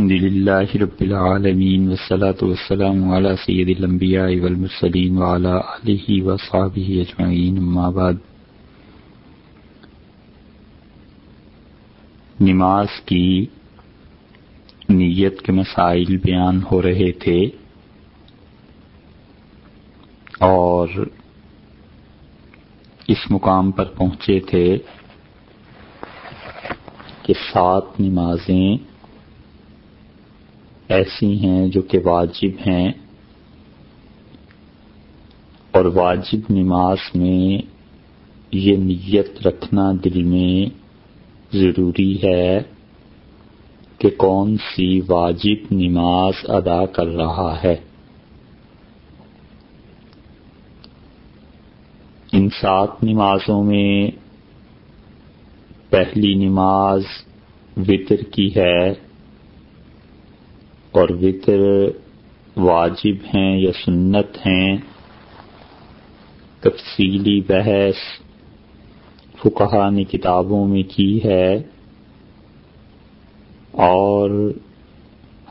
الحمد لله رب العالمين، والصلاة والسلام على سيد الأنبياء والمرسلين وعلى آله وصحبه أجمعين، أما بعد. نماز کی نیت کے مسائل بیان ہو رہے تھے اور اس مقام پر پہنچے تھے کہ سات نمازیں ایسی ہیں جو کہ واجب ہیں اور واجب نماز میں یہ نیت رکھنا دل میں ضروری ہے کہ کون سی واجب نماز ادا کر رہا ہے۔ ان سات نمازوں میں پہلی نماز وطر کی ہے۔ اور وطر واجب ہیں یا سنت ہیں، تفصیلی بحث فکہ نے کتابوں میں کی ہے اور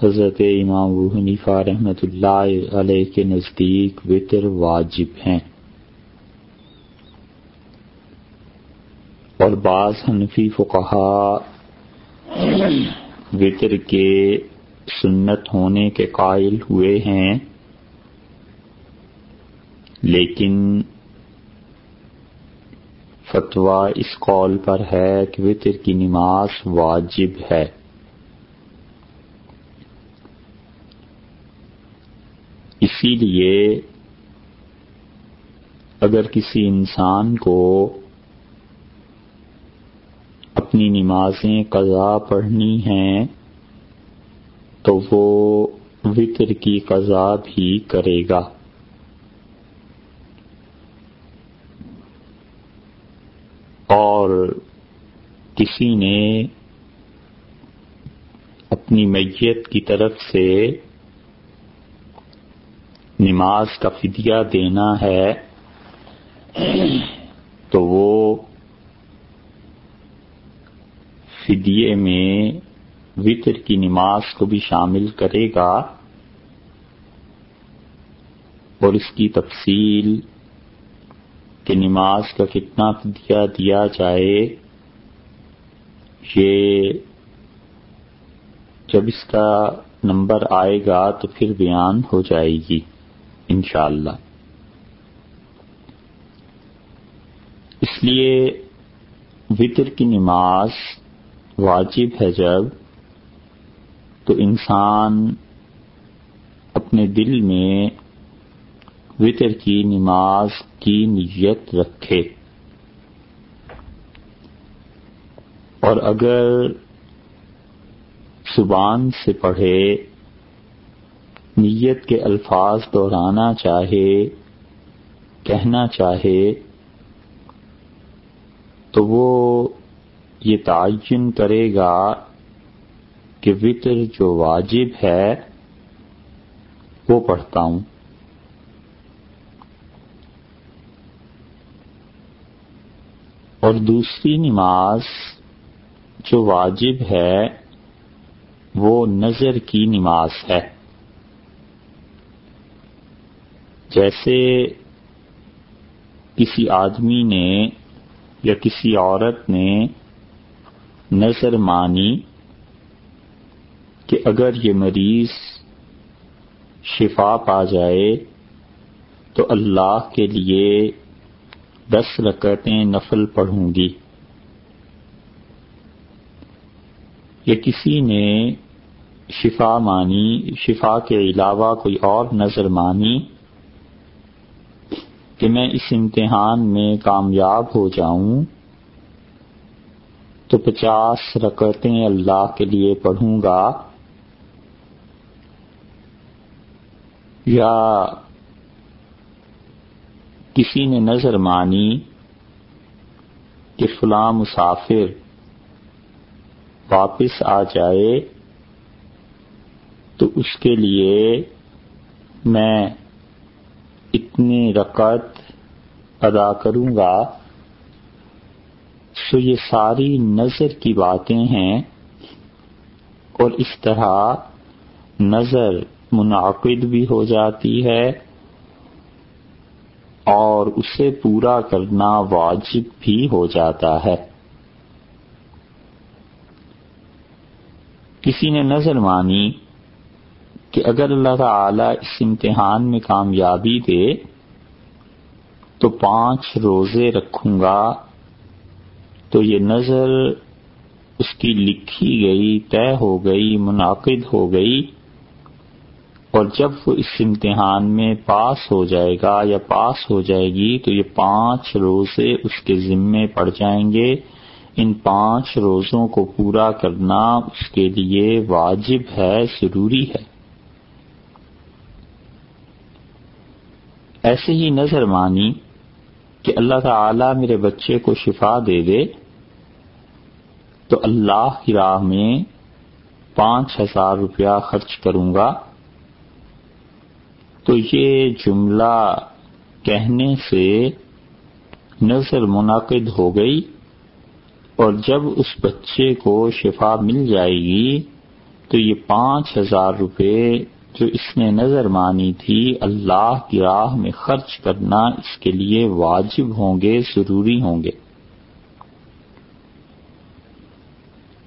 حضرت امام ابو حنیفہ رحمۃ اللہ علیہ کے نزدیک وطر واجب ہیں۔ اور بعض حنفی فقہا وطر کے سنت ہونے کے قائل ہوئے ہیں۔ لیکن فتویٰ اس قول پر ہے کہ وطر کی نماز واجب ہے۔ اسی لیے اگر کسی انسان کو اپنی نمازیں قضا پڑھنی ہیں تو وہ وطر کی قضا بھی کرے گا۔ اور کسی نے اپنی میت کی طرف سے نماز کا فدیہ دینا ہے تو وہ فدیے میں وطر کی نماز کو بھی شامل کرے گا اور اس کی تفصیل کہ نماز کا کتنا فدیہ دیا جائے، یہ جب اس کا نمبر آئے گا تو پھر بیان ہو جائے گی، انشاءاللہ۔ اس لیے وطر کی نماز واجب ہے جب تو انسان اپنے دل میں وطر کی نماز کی نیت رکھے۔ اور اگر زبان سے پڑھے، نیت کے الفاظ دہرانا چاہے، کہنا چاہے، تو وہ یہ تعین کرے گا کہ وطر جو واجب ہے، وہ پڑھتا ہوں۔ اور دوسری نماز جو واجب ہے، وہ نظر کی نماز ہے۔ جیسے کسی آدمی نے یا کسی عورت نے نظر مانی کہ اگر یہ مریض شفا پا جائے تو اللہ کے لیے دس رکعتیں نفل پڑھوں گی۔ یا کسی نے شفا مانی، شفا کے علاوہ کوئی اور نظر مانی کہ میں اس امتحان میں کامیاب ہو جاؤں، تو پچاس رکعتیں اللہ کے لیے پڑھوں گا۔ یا کسی نے نظر مانی کہ فلاں مسافر واپس آ جائے، تو اس کے لیے میں اتنی رکعت ادا کروں گا۔ سو یہ ساری نظر کی باتیں ہیں اور اس طرح نظر منعقد بھی ہو جاتی ہے اور اسے پورا کرنا واجب بھی ہو جاتا ہے۔ کسی نے نظر مانی کہ اگر اللہ تعالی اس امتحان میں کامیابی دے تو پانچ روزے رکھوں گا تو یہ نظر اس کی لکھی گئی، طے ہو گئی، منعقد ہو گئی۔ اور جب وہ اس امتحان میں پاس ہو جائے گا یا پاس ہو جائے گی تو یہ پانچ روزے اس کے ذمے پڑ جائیں گے۔ ان پانچ روزوں کو پورا کرنا اس کے لیے واجب ہے، ضروری ہے۔ ایسے ہی نظر مانی کہ اللہ تعالی میرے بچے کو شفا دے دے تو اللہ کی راہ میں پانچ ہزار روپیہ خرچ کروں گا۔ تو یہ جملہ کہنے سے نظر منعقد ہو گئی اور جب اس بچے کو شفا مل جائے گی تو یہ پانچ ہزار روپے جو اس نے نظر مانی تھی اللہ کی راہ میں خرچ کرنا اس کے لیے واجب ہوں گے، ضروری ہوں گے۔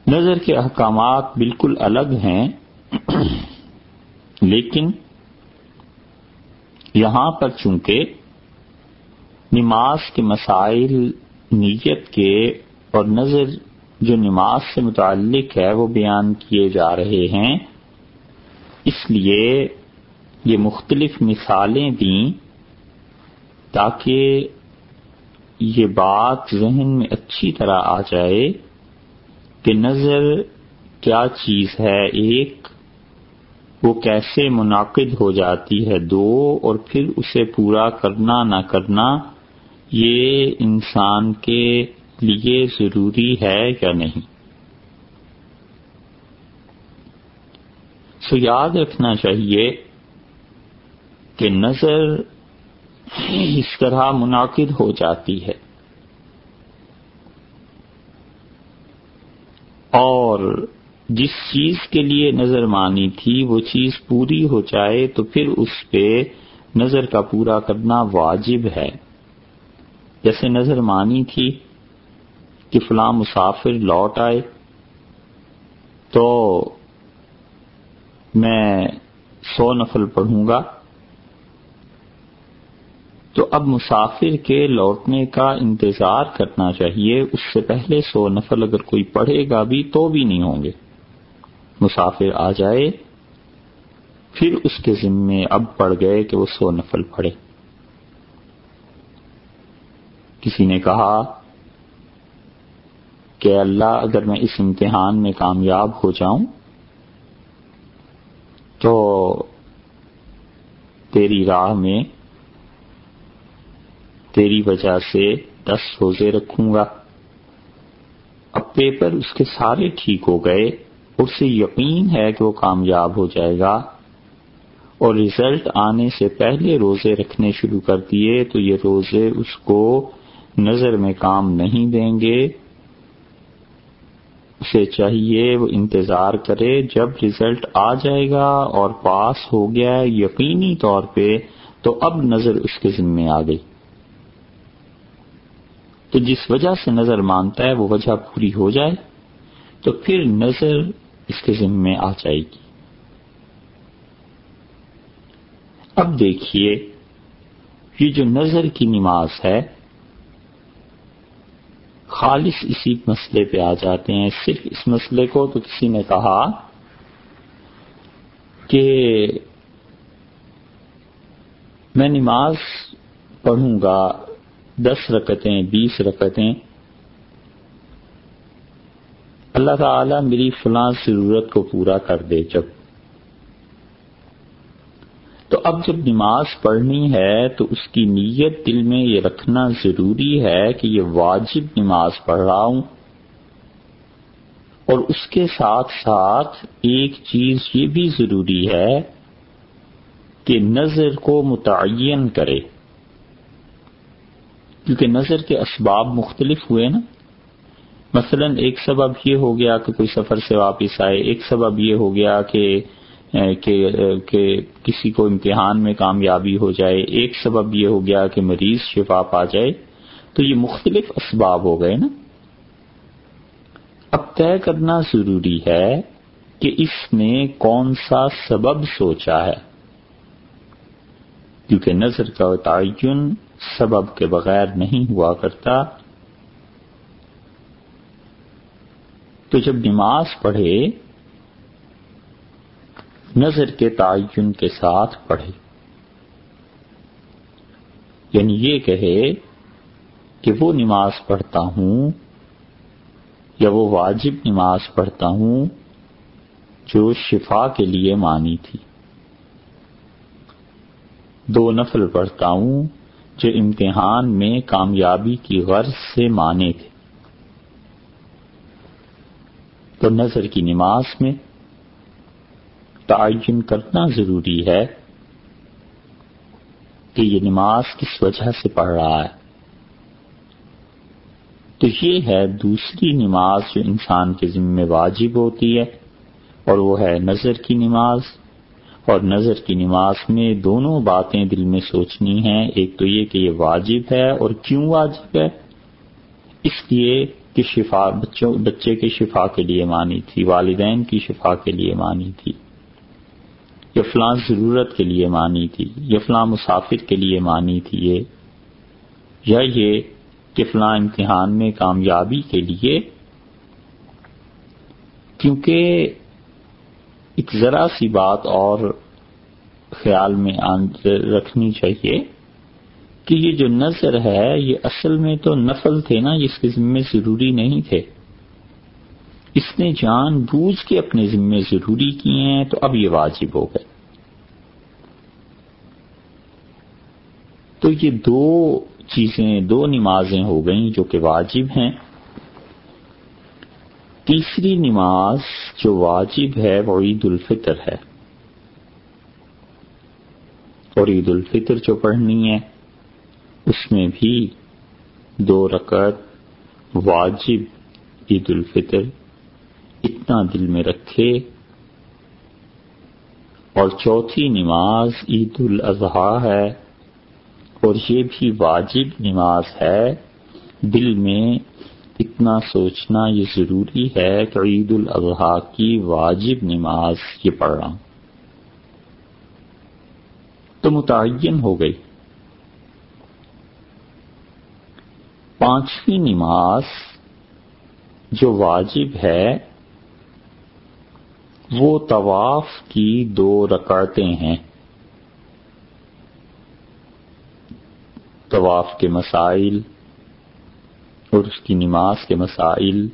نظر کے احکامات بالکل الگ ہیں، لیکن یہاں پر چونکہ نماز کے مسائل، نیت کے اور نظر جو نماز سے متعلق ہے، وہ بیان کیے جا رہے ہیں۔ اس لیے یہ مختلف مثالیں دیں تاکہ یہ بات ذہن میں اچھی طرح آ جائے کہ نظر کیا چیز ہے، ایک وہ کیسے منعقد ہو جاتی ہے دو اور پھر اسے پورا کرنا نہ کرنا، یہ انسان کے لیے ضروری ہے یا نہیں؟ سو یاد رکھنا چاہیے کہ نظر اس طرح منعقد ہو جاتی ہے۔ اور جس چیز کے لیے نظر مانی تھی وہ چیز پوری ہو جائے تو پھر اس پہ نظر کا پورا کرنا واجب ہے۔ جیسے نظر مانی تھی کہ فلاں مسافر لوٹ آئے تو میں سو نفل پڑھوں گا۔ تو اب مسافر کے لوٹنے کا انتظار کرنا چاہیے۔ اس سے پہلے سو نفل اگر کوئی پڑھے گا بھی تو بھی نہیں ہوں گے۔ مسافر آ جائے، پھر اس کے ذمے اب پڑ گئے کہ وہ سو نفل پڑھے۔ کسی نے کہا، کہ اللہ اگر میں اس امتحان میں کامیاب ہو جاؤں، تو تیری راہ میں تیری وجہ سے دس روزے رکھوں گا۔ اب پیپر اس کے سارے ٹھیک ہو گئے۔ اس سے یقین ہے کہ وہ کامیاب ہو جائے گا۔ اور ریزلٹ آنے سے پہلے روزے رکھنے شروع کر دیے تو یہ روزے اس کو نظر میں کام نہیں دیں گے۔ اسے چاہیے وہ انتظار کرے جب ریزلٹ آ جائے گا اور پاس ہو گیا یقینی طور پہ تو اب نظر اس کے ذمے آ گئی۔ تو جس وجہ سے نظر مانتا ہے وہ وجہ پوری ہو جائے۔ تو پھر نظر اس کے ذمے آ جائے گی۔ اب دیکھیے، یہ جو نظر کی نماز ہے، خالص اسی مسئلے پہ آ جاتے ہیں۔ صرف اس مسئلے کو تو کسی نے کہا کہ میں نماز پڑھوں گا، دس رکتیں، بیس رکتیں اللہ تعالی میری فلاں ضرورت کو پورا کر دے جب۔ تو اب جب نماز پڑھنی ہے تو اس کی نیت دل میں یہ رکھنا ضروری ہے کہ یہ واجب نماز پڑھ رہا ہوں۔ اور اس کے ساتھ ساتھ ایک چیز یہ بھی ضروری ہے کہ نظر کو متعین کرے۔ کیونکہ نظر کے اسباب مختلف ہوئے نا۔ مثلا ایک سبب یہ ہو گیا کہ کوئی سفر سے واپس آئے ایک سبب یہ ہو گیا کہ کہ, کہ کسی کو امتحان میں کامیابی ہو جائے ایک سبب یہ ہو گیا کہ مریض شفا پا جائے تو یہ مختلف اسباب ہو گئے نا۔ اب طے کرنا ضروری ہے کہ اس نے کون سا سبب سوچا ہے۔ کیونکہ نظر کا تعین سبب کے بغیر نہیں ہوا کرتا۔ تو جب نماز پڑھے، نظر کے تعین کے ساتھ پڑھے۔ یعنی یہ کہے کہ وہ نماز پڑھتا ہوں یا وہ واجب نماز پڑھتا ہوں جو شفا کے لیے مانی تھی۔ دو نفل پڑھتا ہوں جو امتحان میں کامیابی کی غرض سے مانے تھے۔ تو نظر کی نماز میں تعین کرنا ضروری ہے کہ یہ نماز کس وجہ سے پڑھ رہا ہے۔ تو یہ ہے دوسری نماز جو انسان کے ذمہ واجب ہوتی ہے اور وہ ہے نظر کی نماز۔ اور نظر کی نماز میں دونوں باتیں دل میں سوچنی ہیں، ایک تو یہ کہ یہ واجب ہے اور کیوں واجب ہے؟ اس لیے کی شفا، بچوں، بچے کی شفا کے لیے مانی تھی، والدین کی شفا کے لیے مانی تھی۔ یا فلاں ضرورت کے لیے مانی تھی یا فلاں مسافر کے لیے مانی تھی یہ۔ یا یہ کہ فلاں امتحان میں کامیابی کے لیے، کیونکہ ایک ذرا سی بات اور خیال میں رکھنی چاہیے۔ کہ یہ جو نظر ہے، یہ اصل میں تو نفل تھے نا، جس کے ذمے ضروری نہیں تھے۔ اس نے جان بوجھ کے اپنے ذمے ضروری کیے ہیں، تو اب یہ واجب ہو گئے۔ تو یہ دو چیزیں، دو نمازیں ہو گئیں جو کہ واجب ہیں۔ تیسری نماز جو واجب ہے، وہ عید الفطر ہے۔ اور عید الفطر جو پڑھنی ہے اس میں بھی دو رکعت واجب عید الفطر اتنا دل میں رکھے اور چوتھی نماز عید الاضحیٰ ہے اور یہ بھی واجب نماز ہے۔ دل میں اتنا سوچنا یہ ضروری ہے کہ عید الاضحیٰ کی واجب نماز یہ پڑھ رہا ہوں تو متعین ہو گئی۔ پانچویں نماز جو واجب ہے، وہ طواف کی دو رکعتیں ہیں۔ طواف کے مسائل اور اس کی نماز کے مسائل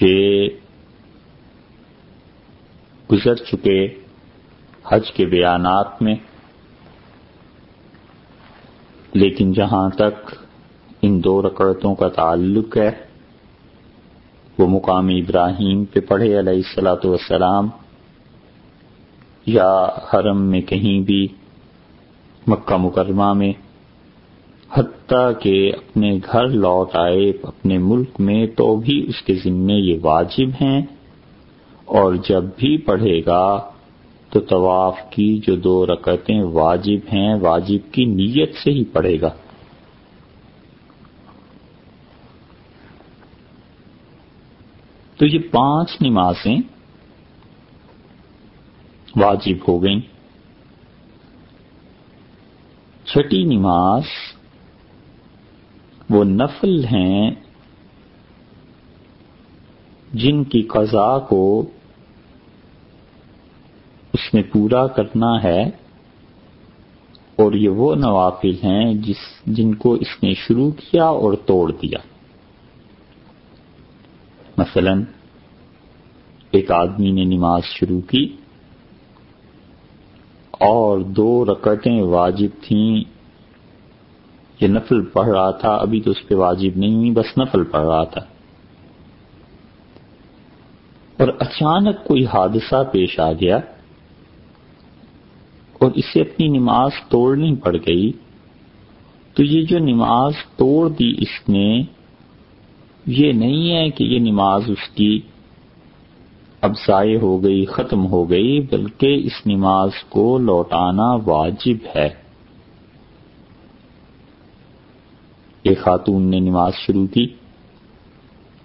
یہ گزر چکے حج کے بیانات میں۔ لیکن جہاں تک ان دو رکعتوں کا تعلق ہے، وہ مقام ابراہیم پہ پڑھے علیہ السلاۃ والسلام، یا حرم میں کہیں بھی، مکہ مکرمہ میں، حتیٰ کہ اپنے گھر لوٹ آئے، اپنے ملک میں، تو بھی اس کے ذمے یہ واجب ہیں۔ اور جب بھی پڑھے گا تو طواف کی جو دو رکعتیں واجب ہیں، واجب کی نیت سے ہی پڑھے گا۔ تو یہ پانچ نمازیں واجب ہو گئیں۔ چھٹی نماز وہ نفل ہیں جن کی قضا کو اس میں پورا کرنا ہے اور یہ وہ نوافل ہیں جس جن کو اس نے شروع کیا اور توڑ دیا۔ مثلا، ایک آدمی نے نماز شروع کی اور دو رکعتیں واجب تھیں۔ یہ نفل پڑھ رہا تھا، ابھی تو اس پہ واجب نہیں ہوئی، بس نفل پڑھ رہا تھا۔ اور اچانک کوئی حادثہ پیش آ گیا۔ اور اسے اپنی نماز توڑنی پڑ گئی۔ تو یہ جو نماز توڑ دی اس نے، یہ نہیں ہے کہ یہ نماز اس کی اب ضائع ہو گئی، ختم ہو گئی، بلکہ اس نماز کو لوٹانا واجب ہے۔ ایک خاتون نے نماز شروع کی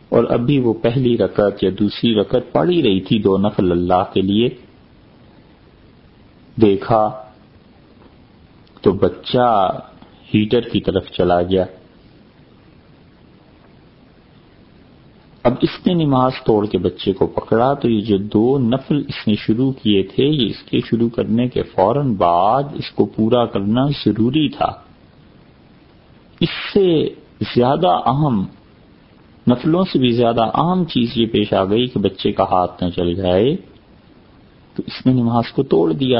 اور ابھی وہ پہلی رکعت یا دوسری رکعت پڑھ ہی رہی تھی دو نفل اللہ کے لیے۔ دیکھا تو بچہ ہیٹر کی طرف چلا گیا۔ اب اس نے نماز توڑ کے بچے کو پکڑا تو یہ جو دو نفل اس نے شروع کیے تھے، یہ اس کے شروع کرنے کے فوراً بعد اس کو پورا کرنا ضروری تھا۔ اس سے زیادہ اہم، نفلوں سے بھی زیادہ اہم چیز یہ پیش آ گئی کہ بچے کا ہاتھ نہ چل جائے۔ تو اس نے نماز کو توڑ دیا۔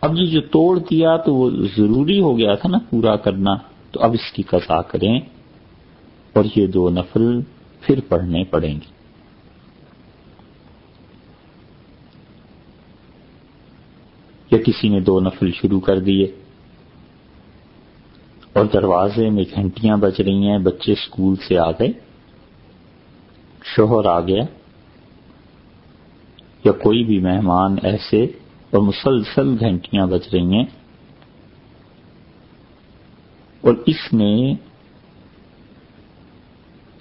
اب یہ جو توڑ دیا تو وہ ضروری ہو گیا تھا نا پورا کرنا، تو اب اس کی قضا کریں اور یہ دو نفل پھر پڑھنے پڑیں گے۔ یا کسی نے دو نفل شروع کر دیے اور دروازے میں گھنٹیاں بج رہی ہیں، بچے اسکول سے آ گئے، شوہر آ گیا، یا کوئی بھی مہمان ایسے اور مسلسل گھنٹیاں بج رہی ہیں۔ اور اس نے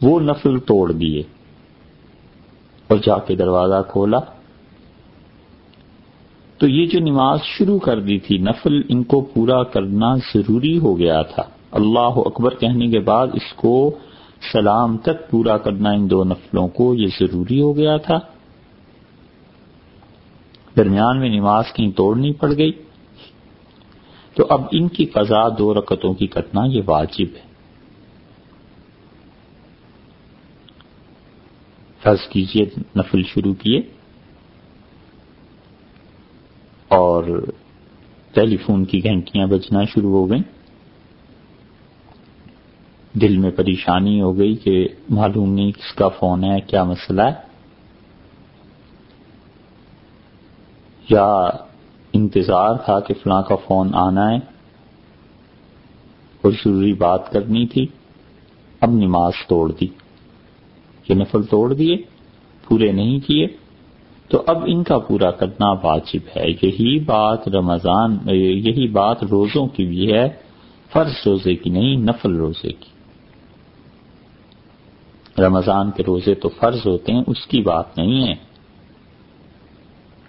وہ نفل توڑ دیے اور جا کے دروازہ کھولا۔ تو یہ جو نماز شروع کر دی تھی، نفل ان کو پورا کرنا ضروری ہو گیا تھا۔ اللہ اکبر کہنے کے بعد اس کو سلام تک پورا کرنا ان دو نفلوں کو یہ ضروری ہو گیا تھا۔ درمیان میں نماز کی توڑنی پڑ گئی۔ تو اب ان کی قضا دو رکتوں کی کرنا یہ واجب ہے۔ فرض کیجیے نفل شروع کیے۔ اور ٹیلی فون کی گھنٹیاں بجنا شروع ہو گئیں۔ دل میں پریشانی ہو گئی کہ معلوم نہیں کس کا فون ہے، کیا مسئلہ ہے۔ یا انتظار تھا کہ فلاں کا فون آنا ہے اور ضروری بات کرنی تھی، اب نماز توڑ دی۔ یہ نفل توڑ دیے، پورے نہیں کیے۔ تو اب ان کا پورا کرنا واجب ہے۔ یہی بات رمضان، یہی بات روزوں کی بھی ہے۔ فرض روزے کی نہیں، نفل روزے کی۔ رمضان کے روزے تو فرض ہوتے ہیں، اس کی بات نہیں ہے۔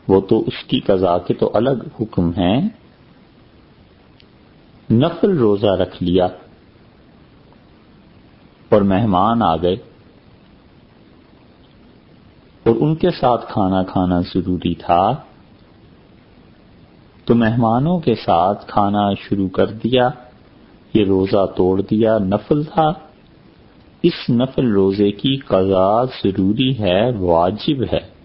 وہ تو اس کی قضا کے تو الگ حکم ہیں۔ نفل روزہ رکھ لیا اور مہمان آ گئے۔ اور ان کے ساتھ کھانا کھانا ضروری تھا۔ تو مہمانوں کے ساتھ کھانا شروع کر دیا، یہ روزہ توڑ دیا، نفل تھا۔ اس نفل روزے کی قضا ضروری ہے، واجب ہے۔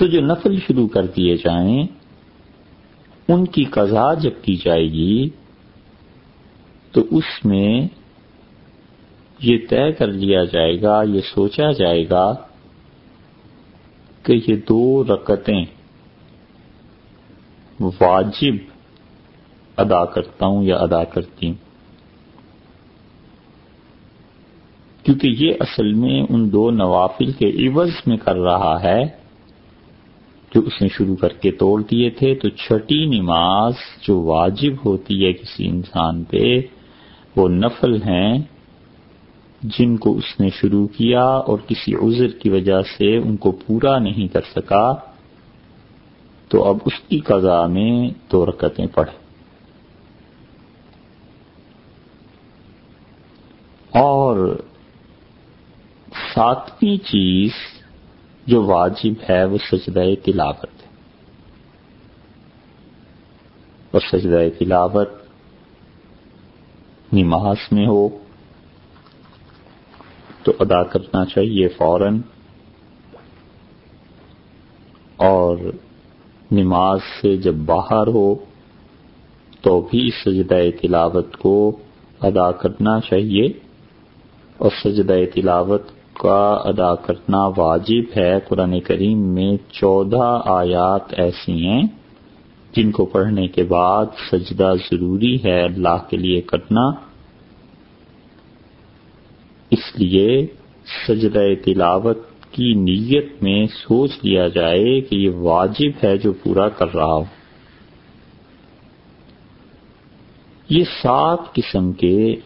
سو جو نفل شروع کر دیے جائیں، ان کی قضا جب کی جائے گی، تو اس میں یہ طے کر لیا جائے گا، یہ سوچا جائے گا کہ یہ دو رکتیں واجب ادا کرتا ہوں یا ادا کرتی ہوں۔ کیونکہ یہ اصل میں ان دو نوافل کے عوض میں کر رہا ہے۔ جو اس نے شروع کر کے توڑ دیے تھے، تو چھٹی نماز جو واجب ہوتی ہے کسی انسان پہ، وہ نفل ہیں جن کو اس نے شروع کیا اور کسی عذر کی وجہ سے ان کو پورا نہیں کر سکا۔ تو اب اس کی قضا میں دو رکتیں پڑھے اور ساتویں چیز جو واجب ہے وہ سجدہ تلاوت ہے۔ اور سجدہ تلاوت نماز میں ہو تو ادا کرنا چاہیے فوراً اور نماز سے جب باہر ہو تو بھی سجدہ تلاوت کو ادا کرنا چاہیے اور سجدہ تلاوت کا ادا کرنا واجب ہے۔ قرآن کریم میں چودہ آیات ایسی ہیں جن کو پڑھنے کے بعد سجدہ ضروری ہے اللہ کے لیے کرنا۔ اس لیے سجدہ تلاوت کی نیت میں سوچ لیا جائے کہ یہ واجب ہے جو پورا کر رہا ہو یہ سات قسم کے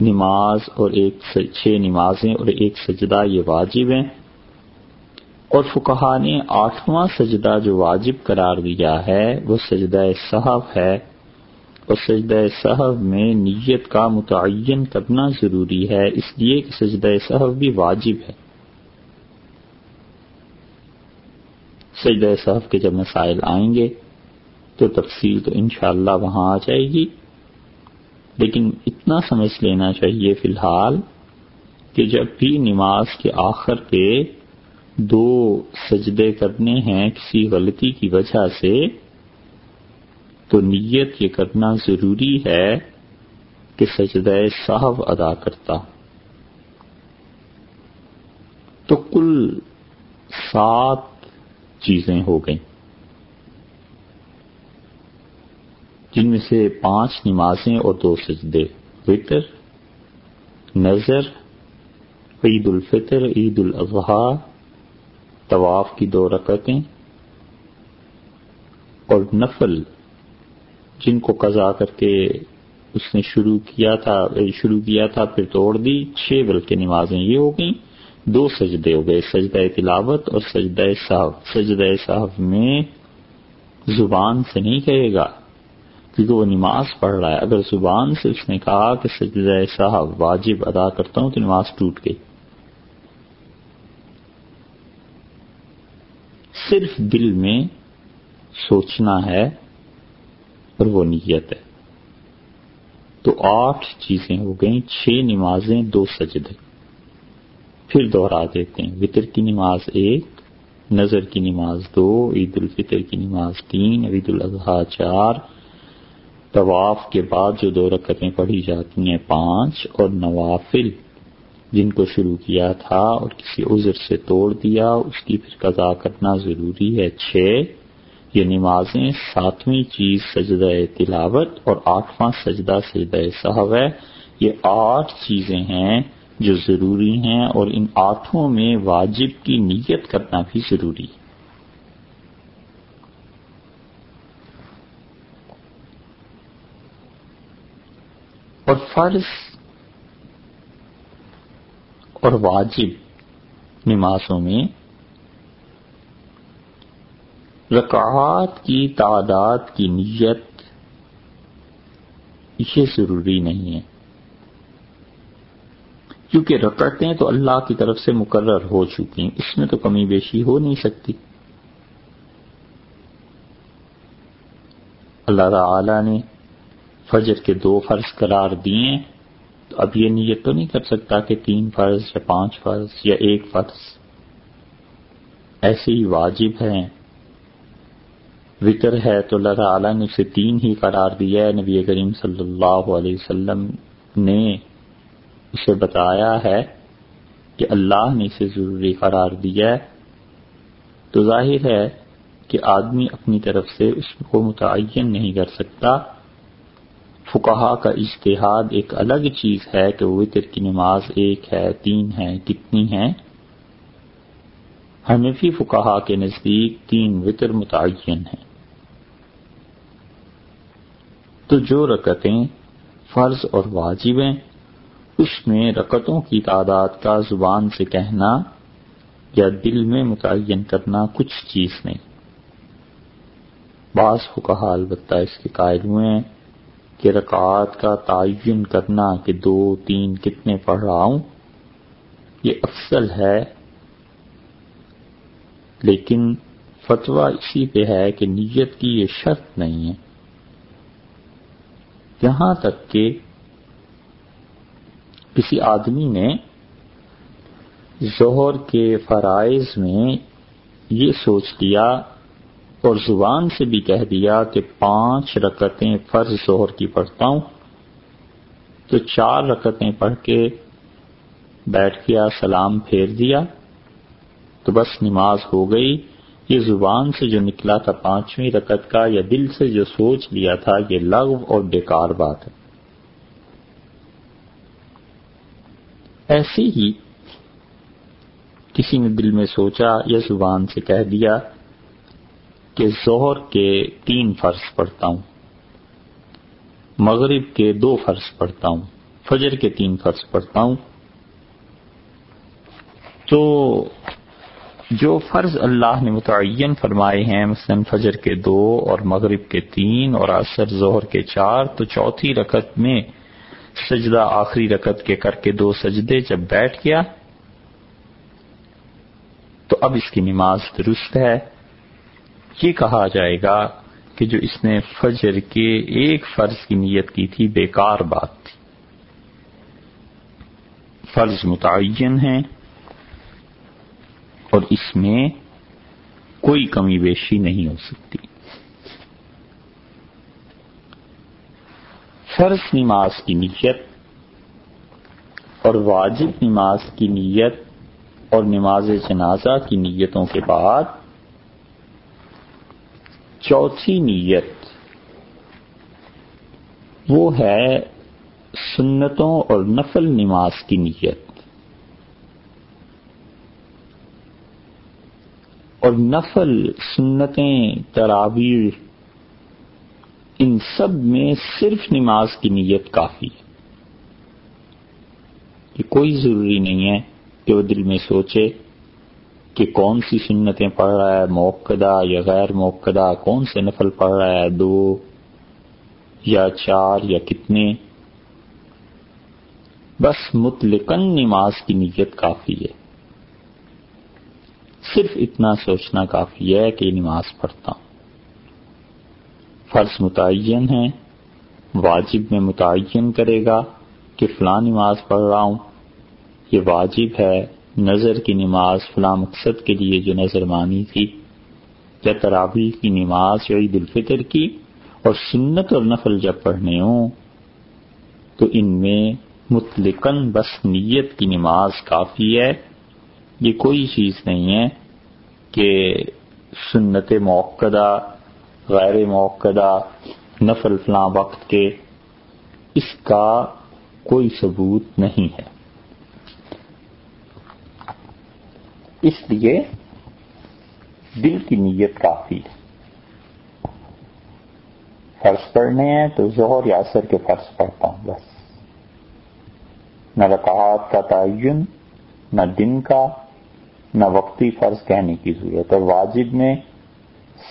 نماز اور ایک چھ نمازیں اور ایک سجدہ یہ واجب ہیں۔ اور فکہ نے آٹھواں سجدہ جو واجب قرار دیا ہے، وہ سجدہ صحب ہے۔ اور سجدہ صحب میں نیت کا متعین کرنا ضروری ہے، اس لیے کہ سجدہ صحب بھی واجب ہے۔ سجدہ صحب کے جب مسائل آئیں گے، تو تفصیل تو انشاءاللہ وہاں آ جائے گی۔ لیکن اتنا سمجھ لینا چاہیے فی الحال کہ جب بھی نماز کے آخر پہ دو سجدے کرنے ہیں کسی غلطی کی وجہ سے، تو نیت یہ کرنا ضروری ہے کہ سجدہ صاحب ادا کرتا۔ تو کل سات چیزیں ہو گئیں۔ جن میں سے پانچ نمازیں اور دو سجدے، وطر نظر عید الفطر، عید الاضحیٰ، طواف کی دو رکعتیں اور نفل جن کو قضا کر کے اس نے شروع کیا تھا، شروع کیا تھا، پھر توڑ دی، چھ بلکہ نمازیں یہ ہو گئیں، دو سجدے ہو گئے، سجدہ تلاوت اور سجدہ صاحب سجدہ صاحب میں زبان سے نہیں کہے گا۔ کیونکہ وہ نماز پڑھ رہا ہے۔ اگر زبان سے اس نے کہا کہ سجدہ صاحب واجب ادا کرتا ہوں تو نماز ٹوٹ گئی۔ صرف دل میں سوچنا ہے اور وہ نیت ہے۔ تو آٹھ چیزیں ہو گئیں، چھ نمازیں، دو سجدے۔ پھر دوہرا دیتے ہیں۔ وطر کی نماز ایک، نظر کی نماز دو، عید الفطر کی نماز تین، عید الاضحیٰ چار طواف کے بعد جو دو رکعتیں پڑھی جاتی ہیں، پانچ اور نوافل، جن کو شروع کیا تھا اور کسی عذر سے توڑ دیا، اس کی پھر قضا کرنا ضروری ہے۔ چھ، یہ نمازیں ساتویں چیز سجدہ تلاوت اور آٹھواں سجدہ سجدہ صاحب ہے۔ یہ آٹھ چیزیں ہیں جو ضروری ہیں اور ان آٹھوں میں واجب کی نیت کرنا بھی ضروری ہے۔ اور فرض اور واجب نمازوں میں رکعات کی تعداد کی نیت یہ ضروری نہیں ہے۔ کیونکہ رکعتیں تو اللہ کی طرف سے مقرر ہو چکی ہیں، اس میں تو کمی بیشی ہو نہیں سکتی۔ اللہ تعالی نے فجر کے دو فرض قرار دیے تو اب یہ نیت تو نہیں کر سکتا کہ تین فرض یا پانچ فرض یا ایک فرض۔ ایسے ہی واجب ہیں۔ وطر ہے تو اللہ تعالیٰ نے اسے تین ہی قرار دیا ہے۔ نبی کریم صلی اللہ علیہ وسلم نے اسے بتایا ہے کہ اللہ نے اسے ضروری قرار دیا ہے۔ تو ظاہر ہے کہ آدمی اپنی طرف سے اس کو متعین نہیں کر سکتا۔ فکہ کا اشتہاد ایک الگ چیز ہے کہ وطر کی نماز ایک ہے، تین ہے کتنی ہے حنفی فکہ کے نزدیک تین وطر متعین ہیں۔ تو جو رکتیں فرض اور واجب ہیں، اس میں رکتوں کی تعداد کا زبان سے کہنا یا دل میں متعین کرنا کچھ چیز نہیں۔ بعض فکہ البتہ اس کے قائل ہوئے ہیں۔ کہ رکعات کا تعین کرنا کہ دو، تین کتنے پڑھ رہا ہوں، یہ افضل ہے۔ لیکن فتویٰ اسی پہ ہے کہ نیت کی یہ شرط نہیں ہے۔ یہاں تک کہ کسی آدمی نے ظہر کے فرائض میں یہ سوچ لیا اور زبان سے بھی کہہ دیا کہ پانچ رکتیں فرض ظہر کی پڑھتا ہوں، تو چار رکتیں پڑھ کے بیٹھ گیا، سلام پھیر دیا، تو بس نماز ہو گئی۔ یہ زبان سے جو نکلا تھا پانچویں رکت کا، یا دل سے جو سوچ لیا تھا، یہ لغو اور بیکار بات ہے۔ ایسے ہی کسی نے دل میں سوچا یا زبان سے کہہ دیا کہ زہر کے تین فرض پڑھتا ہوں۔ مغرب کے دو فرض پڑھتا ہوں۔ فجر کے تین فرض پڑھتا ہوں۔ تو جو فرض اللہ نے متعین فرمائے ہیں، مثلا فجر کے دو اور مغرب کے تین اور عصر ظہر کے چار، تو چوتھی رکت میں سجدہ آخری رکت کے کر کے دو سجدے جب بیٹھ گیا، تو اب اس کی نماز درست ہے۔ یہ کہا جائے گا کہ جو اس نے فجر کے ایک فرض کی نیت کی تھی، بیکار بات تھی۔ فرض متعین ہیں اور اس میں کوئی کمی بیشی نہیں ہو سکتی۔ فرض نماز کی نیت اور واجب نماز کی نیت اور نماز جنازہ کی نیتوں کے بعد چوتھی نیت وہ ہے سنتوں اور نفل نماز کی نیت اور نفل، سنتیں تراویر ان سب میں صرف نماز کی نیت کافی ہے۔ یہ کوئی ضروری نہیں ہے کہ وہ دل میں سوچے کہ کون سی سنتیں پڑھ رہا ہے موقع یا غیر موقع کون سے نفل پڑھ رہا ہے، دو یا چار یا کتنے؟ بس متلقن نماز کی نیت کافی ہے۔ صرف اتنا سوچنا کافی ہے کہ نماز پڑھتا ہوں۔ فرض متعین ہے، واجب میں متعین کرے گا کہ فلاں نماز پڑھ رہا ہوں، یہ واجب ہے نظر کی نماز فلاں مقصد کے لیے جو نظر مانی تھی، یا تراویح کی نماز یا عید الفطر کی، اور سنت اور نفل جب پڑھنے ہوں، تو ان میں متلقن بس نیت کی نماز کافی ہے۔ یہ کوئی چیز نہیں ہے کہ سنت موقع غیر موقع نفل فلاں وقت کے، اس کا کوئی ثبوت نہیں ہے۔ اس لیے دل کی نیت کافی ہے۔ فرض پڑھنے ہیں تو زہر یا اثر کے فرض پڑھتا ہوں بس۔ نہ رکعات کا تعین، نہ دن کا، نہ وقتی فرض کہنے کی ضرورت اور واجب میں،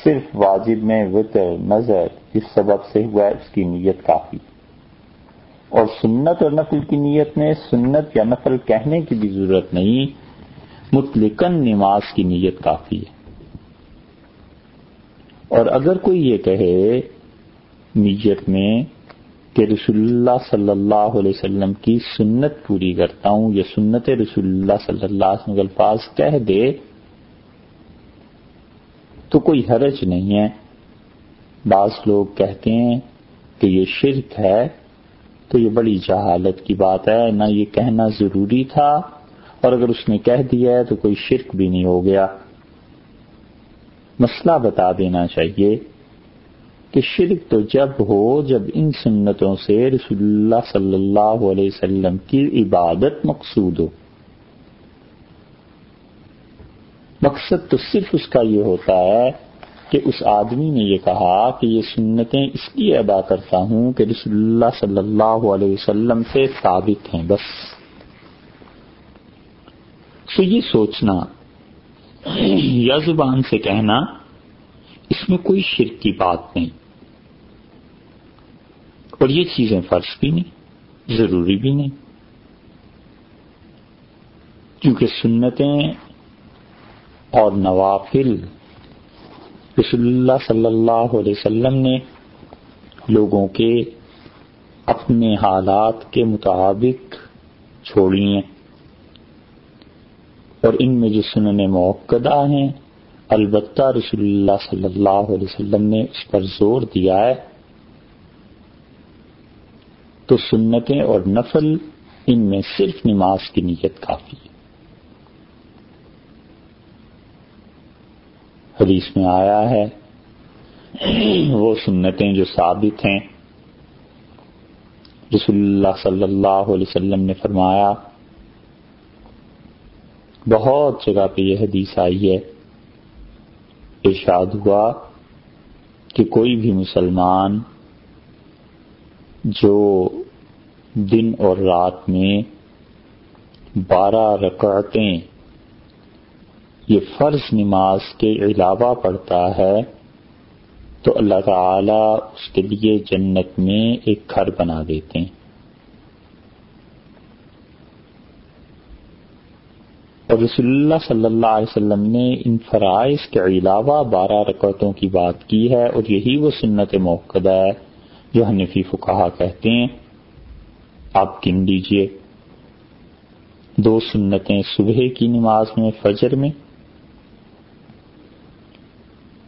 صرف واجب میں وطر، نظر، اس سبب سے ہوا ہے اس کی نیت کافی۔ اور سنت اور نفل کی نیت میں سنت یا نفل کہنے کی بھی ضرورت نہیں۔ متلقن نماز کی نیت کافی ہے۔ اور اگر کوئی یہ کہے نیت میں کہ رسول اللہ صلی اللہ علیہ وسلم کی سنت پوری کرتا ہوں یا سنت رسول اللہ صلی اللہ علیہ وسلم الفاظ کہہ دے، تو کوئی حرج نہیں ہے۔ بعض لوگ کہتے ہیں کہ یہ شرک ہے، تو یہ بڑی جہالت کی بات ہے، نہ یہ کہنا ضروری تھا۔ اور اگر اس نے کہہ دیا ہے تو کوئی شرک بھی نہیں ہو گیا۔ مسئلہ بتا دینا چاہیے کہ شرک تو جب ہو، جب ان سنتوں سے رسول اللہ صلی اللہ علیہ وسلم کی عبادت مقصود ہو۔ مقصد تو صرف اس کا یہ ہوتا ہے کہ اس آدمی نے یہ کہا کہ یہ سنتیں اس لیے ادا کرتا ہوں کہ رسول اللہ صلی اللہ علیہ وسلم سے ثابت ہیں، بس۔ تو یہ سوچنا، یا زبان سے کہنا، اس میں کوئی شرک کی بات نہیں۔ اور یہ چیزیں فرض بھی نہیں، ضروری بھی نہیں۔ کیونکہ سنتیں اور نوافل رسول اللہ صلی اللہ علیہ وسلم نے لوگوں کے اپنے حالات کے مطابق چھوڑی ہیں۔ اور ان میں جو سننے موقع ہیں، البتہ رسول اللہ صلی اللہ علیہ وسلم نے اس پر زور دیا ہے، تو سنتیں اور نفل ان میں صرف نماز کی نیت کافی ہے۔ حدیث میں آیا ہے، وہ سنتیں جو ثابت ہیں۔ رسول اللہ صلی اللہ علیہ وسلم نے فرمایا بہت جگہ پہ یہ حدیث آئی ہے، ارشاد ہوا کہ کوئی بھی مسلمان جو دن اور رات میں بارہ رکعتیں، یہ فرض نماز کے علاوہ پڑھتا ہے، تو اللہ تعالی اس کے لیے جنت میں ایک گھر بنا دیتے ہیں۔ اور رسول اللہ صلی اللہ علیہ وسلم نے ان فرائض کے علاوہ بارہ رکعتوں کی بات کی ہے اور یہی وہ سنت موقع ہے جو حنفی فکہ کہتے ہیں۔ آپ گن لیجیے۔ دو سنتیں صبح کی نماز میں، فجر میں۔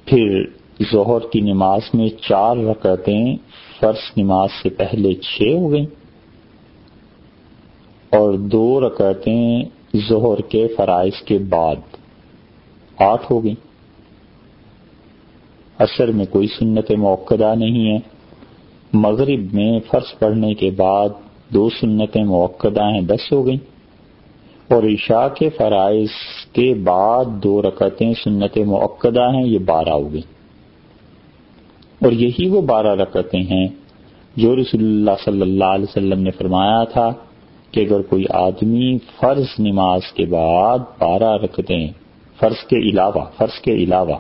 پھر ظہر کی نماز میں چار رکعتیں فرض نماز سے پہلے چھ ہو گئیں۔ اور دو رکعتیں ظہر کے فرائض کے بعد آٹھ ہو گئی اثر میں کوئی سنت موقع نہیں ہے۔ مغرب میں فرض پڑھنے کے بعد دو سنتیں موقع ہیں، دس ہو گئیں۔ اور عشاء کے فرائض کے بعد دو رکعتیں سنت موقع ہیں، یہ بارہ ہو گئی اور یہی وہ بارہ رکعتیں ہیں جو رسول اللہ صلی اللہ علیہ وسلم نے فرمایا تھا۔ کہ اگر کوئی آدمی فرض نماز کے بعد بارہ رکھتے فرض کے علاوہ، فرض کے علاوہ،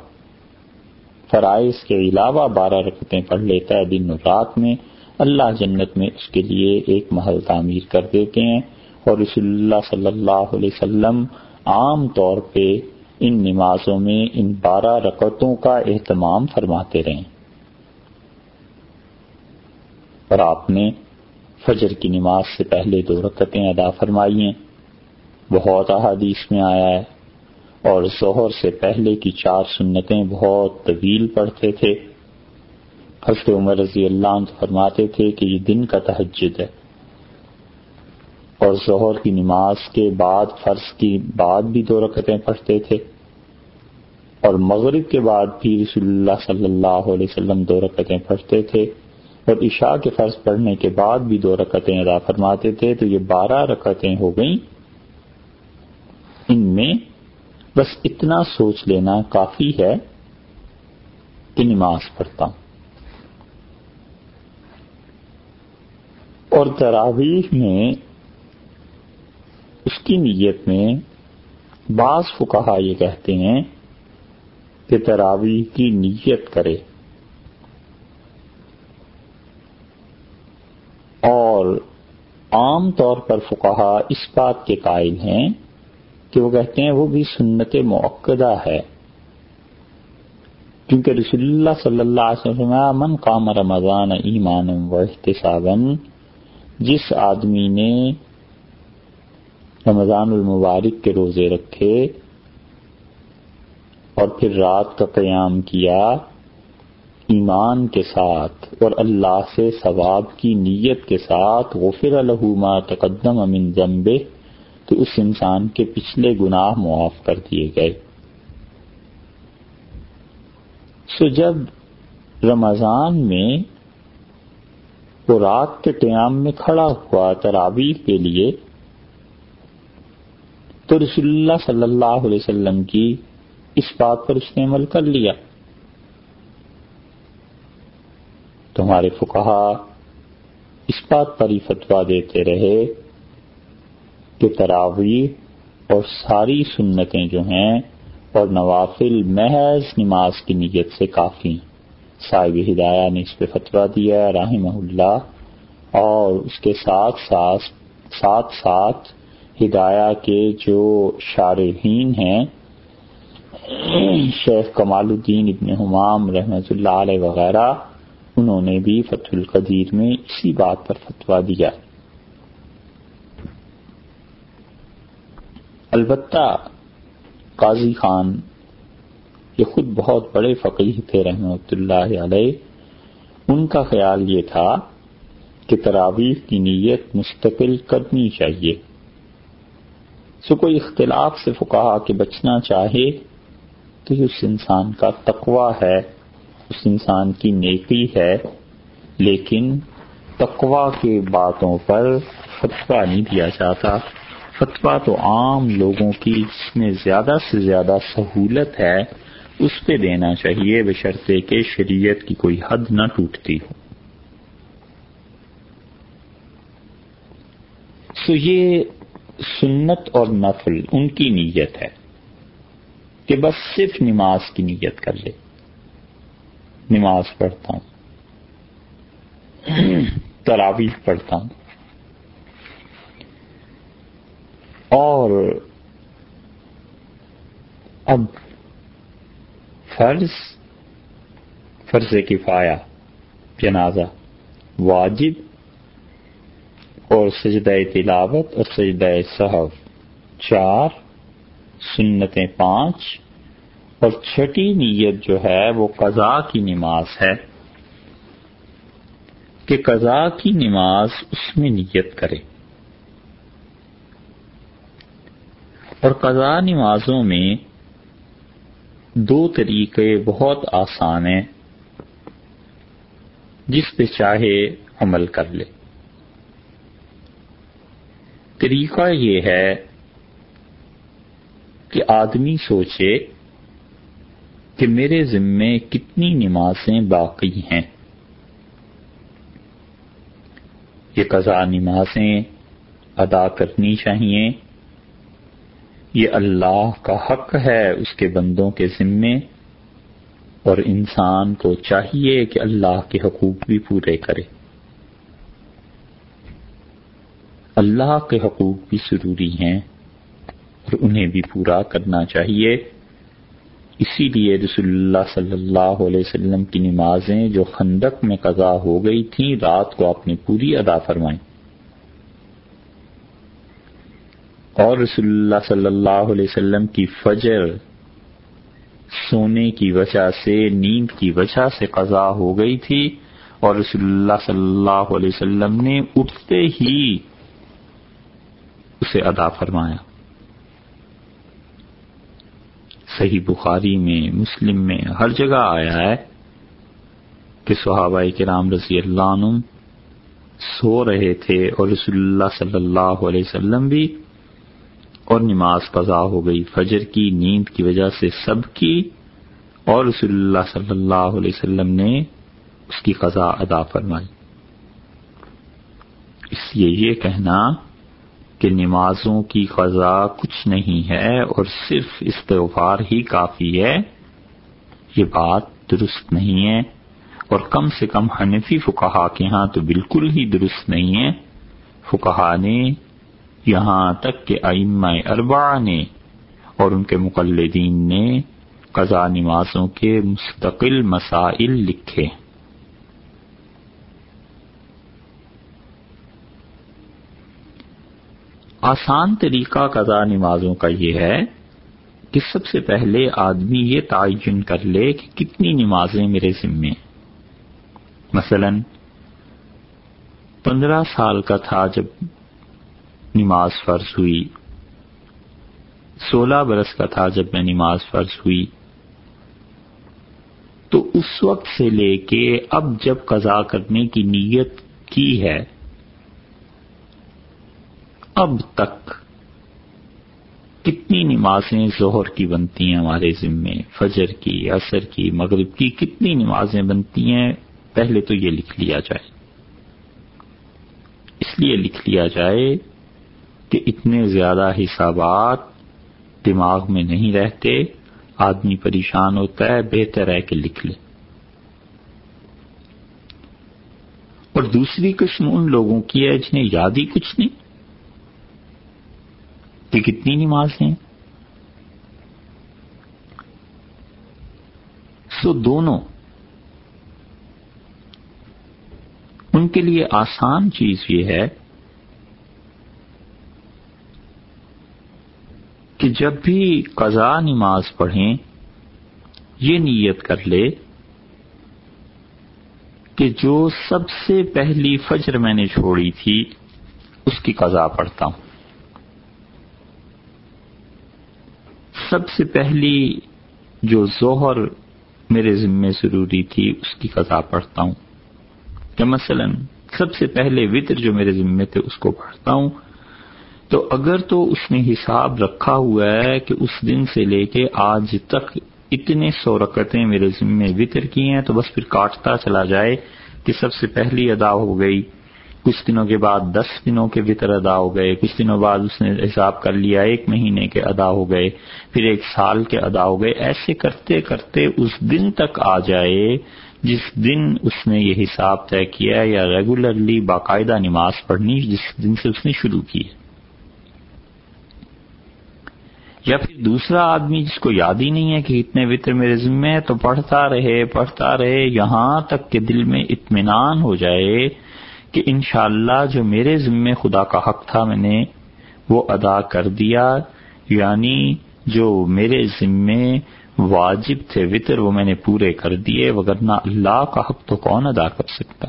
فرائض کے علاوہ بارہ رکھتے پڑھ لیتا ہے دن اور رات میں، اللہ جنت میں اس کے لیے ایک محل تعمیر کر دیتے ہیں۔ اور رسول اللہ صلی اللہ علیہ وسلم عام طور پہ ان نمازوں میں ان بارہ رکعتوں کا اہتمام فرماتے رہے اور آپ نے فجر کی نماز سے پہلے دو رکعتیں ادا فرمائی ہیں بہت احادیث میں آیا ہے۔ اور ظہر سے پہلے کی چار سنتیں بہت طویل پڑھتے تھے۔ حضرت عمر رضی اللہ عنہ فرماتے تھے کہ یہ دن کا تحجد ہے۔ اور ظہر کی نماز کے بعد فرض کی بعد بھی دو رکعتیں پڑھتے تھے۔ اور مغرب کے بعد بھی رسول اللہ صلی اللہ علیہ وسلم دو رکعتیں پڑھتے تھے۔ اور عشاء کے فرض پڑھنے کے بعد بھی دو رکعتیں ادا فرماتے تھے، تو یہ بارہ رکعتیں ہو گئیں۔ ان میں بس اتنا سوچ لینا کافی ہے کہ نماز پڑھتا ہوں۔ اور تراویح میں اس کی نیت میں بعض فکہ یہ کہتے ہیں کہ تراویح کی نیت کرے۔ اور عام طور پر فقہا اس بات کے قائل ہیں کہ وہ کہتے ہیں وہ بھی سنت معقدہ ہے۔ کیونکہ رسول اللہ صلی اللہ علیہ وسلم من قام رمضان ایمان و احتساب جس آدمی نے رمضان المبارک کے روزے رکھے اور پھر رات کا قیام کیا ایمان کے ساتھ اور اللہ سے ثواب کی نیت کے ساتھ غفر ما تقدم امن ذنبے تو اس انسان کے پچھلے گناہ معاف کر دیے گئے۔ سو جب رمضان میں وہ رات کے قیام میں کھڑا ہوا تراویح کے لیے، تو رسول اللہ صلی اللہ علیہ وسلم کی اس بات پر اس نے عمل کر لیا۔ تمہارے فکہ اس بات پر ہی فتوا دیتے رہے کہ تراویح اور ساری سنتیں جو ہیں اور نوافل محض نماز کی نیت سے کافی صاحب ہدایہ نے اس پہ فتوا دیا رحمہ اللہ، اور اس کے ساتھ ساتھ ساتھ ساتھ ہدایہ کے جو شارحین ہیں، شیخ کمال الدین ابن حمام رحمۃ اللہ علیہ وغیرہ انہوں نے بھی فتح القدیر میں اسی بات پر فتوا دیا۔ البتہ قاضی خان یہ خود بہت بڑے فقیر تھے رحمۃ اللہ علیہ۔ ان کا خیال یہ تھا کہ تراویح کی نیت مستقل کرنی چاہیے۔ سو کوئی اختلاف سے فکا کے بچنا چاہے تو یہ اس انسان کا تقوی ہے۔ اس انسان کی نیکی ہے، لیکن تقوا کے باتوں پر فتوا نہیں دیا جاتا۔ فتویٰ تو عام لوگوں کی جس میں زیادہ سے زیادہ سہولت ہے، اس پہ دینا چاہیے بشرطے کہ شریعت کی کوئی حد نہ ٹوٹتی ہو۔ سو یہ سنت اور نفل ان کی نیت ہے کہ بس صرف نماز کی نیت کر لے۔ نماز پڑھتا ہوں۔ تراویح پڑھتا ہوں۔ اور اب فرض فرض کفایا جنازہ واجب اور سجدہ تلاوت اور سجدہ صحف چار، سنتیں پانچ اور چھٹی نیت جو ہے وہ قضا کی نماز ہے۔ کہ قضا کی نماز اس میں نیت کرے۔ اور قضا نمازوں میں دو طریقے بہت آسان ہیں، جس پہ چاہے عمل کر لے۔ طریقہ یہ ہے کہ آدمی سوچے کہ میرے ذمے کتنی نمازیں باقی ہیں۔ یہ قضا نمازیں ادا کرنی چاہیے۔ یہ اللہ کا حق ہے اس کے بندوں کے ذمے۔ اور انسان کو چاہیے کہ اللہ کے حقوق بھی پورے کرے۔ اللہ کے حقوق بھی ضروری ہیں اور انہیں بھی پورا کرنا چاہیے۔ اسی لیے رسول اللہ صلی اللہ علیہ وسلم کی نمازیں جو خندق میں قضا ہو گئی تھیں، رات کو آپ نے پوری ادا فرمائیں اور رسول اللہ صلی اللہ علیہ وسلم کی فجر سونے کی وجہ سے، نیند کی وجہ سے قضا ہو گئی تھی۔ اور رسول اللہ صلی اللہ علیہ وسلم نے اٹھتے ہی اسے ادا فرمایا۔ صحیح بخاری میں، مسلم میں، ہر جگہ آیا ہے کہ صحابہ کرام رضی اللہ عنہ سو رہے تھے اور رسول اللہ صلی اللہ علیہ وسلم بھی اور نماز قضا ہو گئی۔ فجر کی نیند کی وجہ سے سب کی اور رسول اللہ صلی اللہ علیہ وسلم نے اس کی قضا ادا فرمائی۔ اس لیے یہ کہنا کہ نمازوں کی قضا کچھ نہیں ہے اور صرف استغفار ہی کافی ہے، یہ بات درست نہیں ہے۔ اور کم سے کم حنفی فکہ کے ہاں تو بالکل ہی درست نہیں ہے۔ فکہ نے یہاں تک کہ ائمہ اربا نے اور ان کے مقلدین نے قضا نمازوں کے مستقل مسائل لکھے۔ آسان طریقہ قضا نمازوں کا یہ ہے کہ سب سے پہلے آدمی یہ تعین کر لے کہ کتنی نمازیں میرے ذمے مثلا، پندرہ سال کا تھا جب نماز فرض ہوئی۔ سولہ برس کا تھا جب میں نماز فرض ہوئی۔ تو اس وقت سے لے کے اب جب قضا کرنے کی نیت کی ہے اب تک کتنی نمازیں ظہر کی بنتی ہیں ہمارے ذمے، فجر کی، عصر کی، مغرب کی، کتنی نمازیں بنتی ہیں؟ پہلے تو یہ لکھ لیا جائے۔ اس لیے لکھ لیا جائے کہ اتنے زیادہ حسابات دماغ میں نہیں رہتے، آدمی پریشان ہوتا ہے، بہتر ہے کہ لکھ لے۔ اور دوسری قسم ان لوگوں کی ہے جنہیں یاد ہی کچھ نہیں۔ کہ کتنی نماز ہیں؟ سو دونوں ان کے لیے آسان چیز یہ ہے کہ جب بھی قضا نماز پڑھیں، یہ نیت کر لے کہ جو سب سے پہلی فجر میں نے چھوڑی تھی، اس کی قضا پڑھتا ہوں۔ سب سے پہلی جو ظہر میرے ذمے ضروری تھی، اس کی قضا پڑھتا ہوں۔ یا مثلا سب سے پہلے وطر جو میرے ذمے تھے، اس کو پڑھتا ہوں۔ تو اگر تو اس نے حساب رکھا ہوا ہے کہ اس دن سے لے کے آج تک اتنے سو رکتیں میرے ذمے وطر کی ہیں، تو بس پھر کاٹتا چلا جائے کہ سب سے پہلی ادا ہو گئی۔ کچھ دنوں کے بعد دس دنوں کے وطر ادا ہو گئے، کچھ دنوں بعد اس نے حساب کر لیا، ایک مہینے کے ادا ہو گئے، پھر ایک سال کے ادا ہو گئے۔ ایسے کرتے کرتے اس دن تک آ جائے جس دن اس نے یہ حساب طے کیا یا ریگولرلی باقاعدہ نماز پڑھنی، جس دن سے اس نے شروع کی۔ یا پھر دوسرا آدمی جس کو یاد ہی نہیں ہے کہ اتنے وطر میرے ذمے تو پڑھتا رہے پڑھتا رہے، یہاں تک کہ دل میں اطمینان ہو جائے کہ انشاءاللہ جو میرے ذمے خدا کا حق تھا میں نے وہ ادا کر دیا یعنی جو میرے ذمے واجب تھے وطر وہ میں نے پورے کر دیے، وگرنہ اللہ کا حق تو کون ادا کر سکتا؟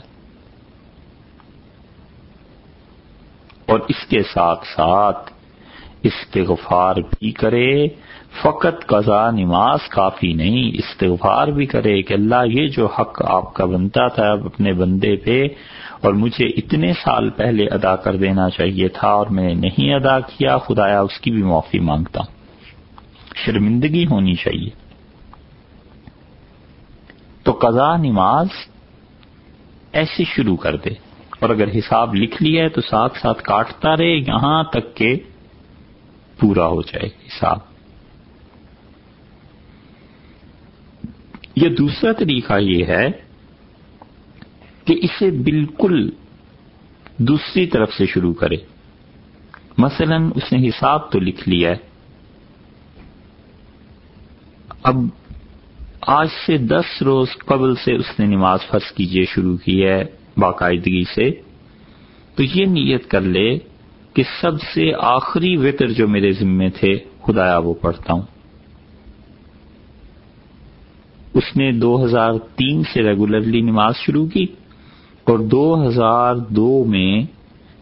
اور اس کے ساتھ ساتھ استغفار بھی کرے، فقط قضا نماز کافی نہیں، استغفار بھی کرے کہ اللہ یہ جو حق آپ کا بنتا تھا اپنے بندے پہ اور مجھے اتنے سال پہلے ادا کر دینا چاہیے تھا اور میں نے نہیں ادا کیا، خدایا اس کی بھی معافی مانگتا ہوں۔ شرمندگی ہونی چاہیے۔ تو قضا نماز ایسے شروع کر دے۔ اور اگر حساب لکھ لیا ہے تو ساتھ ساتھ کاٹتا رہے، یہاں تک کہ پورا ہو جائے حساب۔ یہ دوسرا طریقہ یہ ہے کہ اسے بالکل دوسری طرف سے شروع کرے۔ مثلا اس نے حساب تو لکھ لیا ہے۔ اب آج سے دس روز قبل سے اس نے نماز فرض کیجیے شروع کی ہے باقاعدگی سے۔ تو یہ نیت کر لے کہ سب سے آخری وطر جو میرے ذمے تھے، خدایا وہ پڑھتا ہوں۔ اس نے دو ہزار تین سے ریگولرلی نماز شروع کی۔ اور دو ہزار دو میں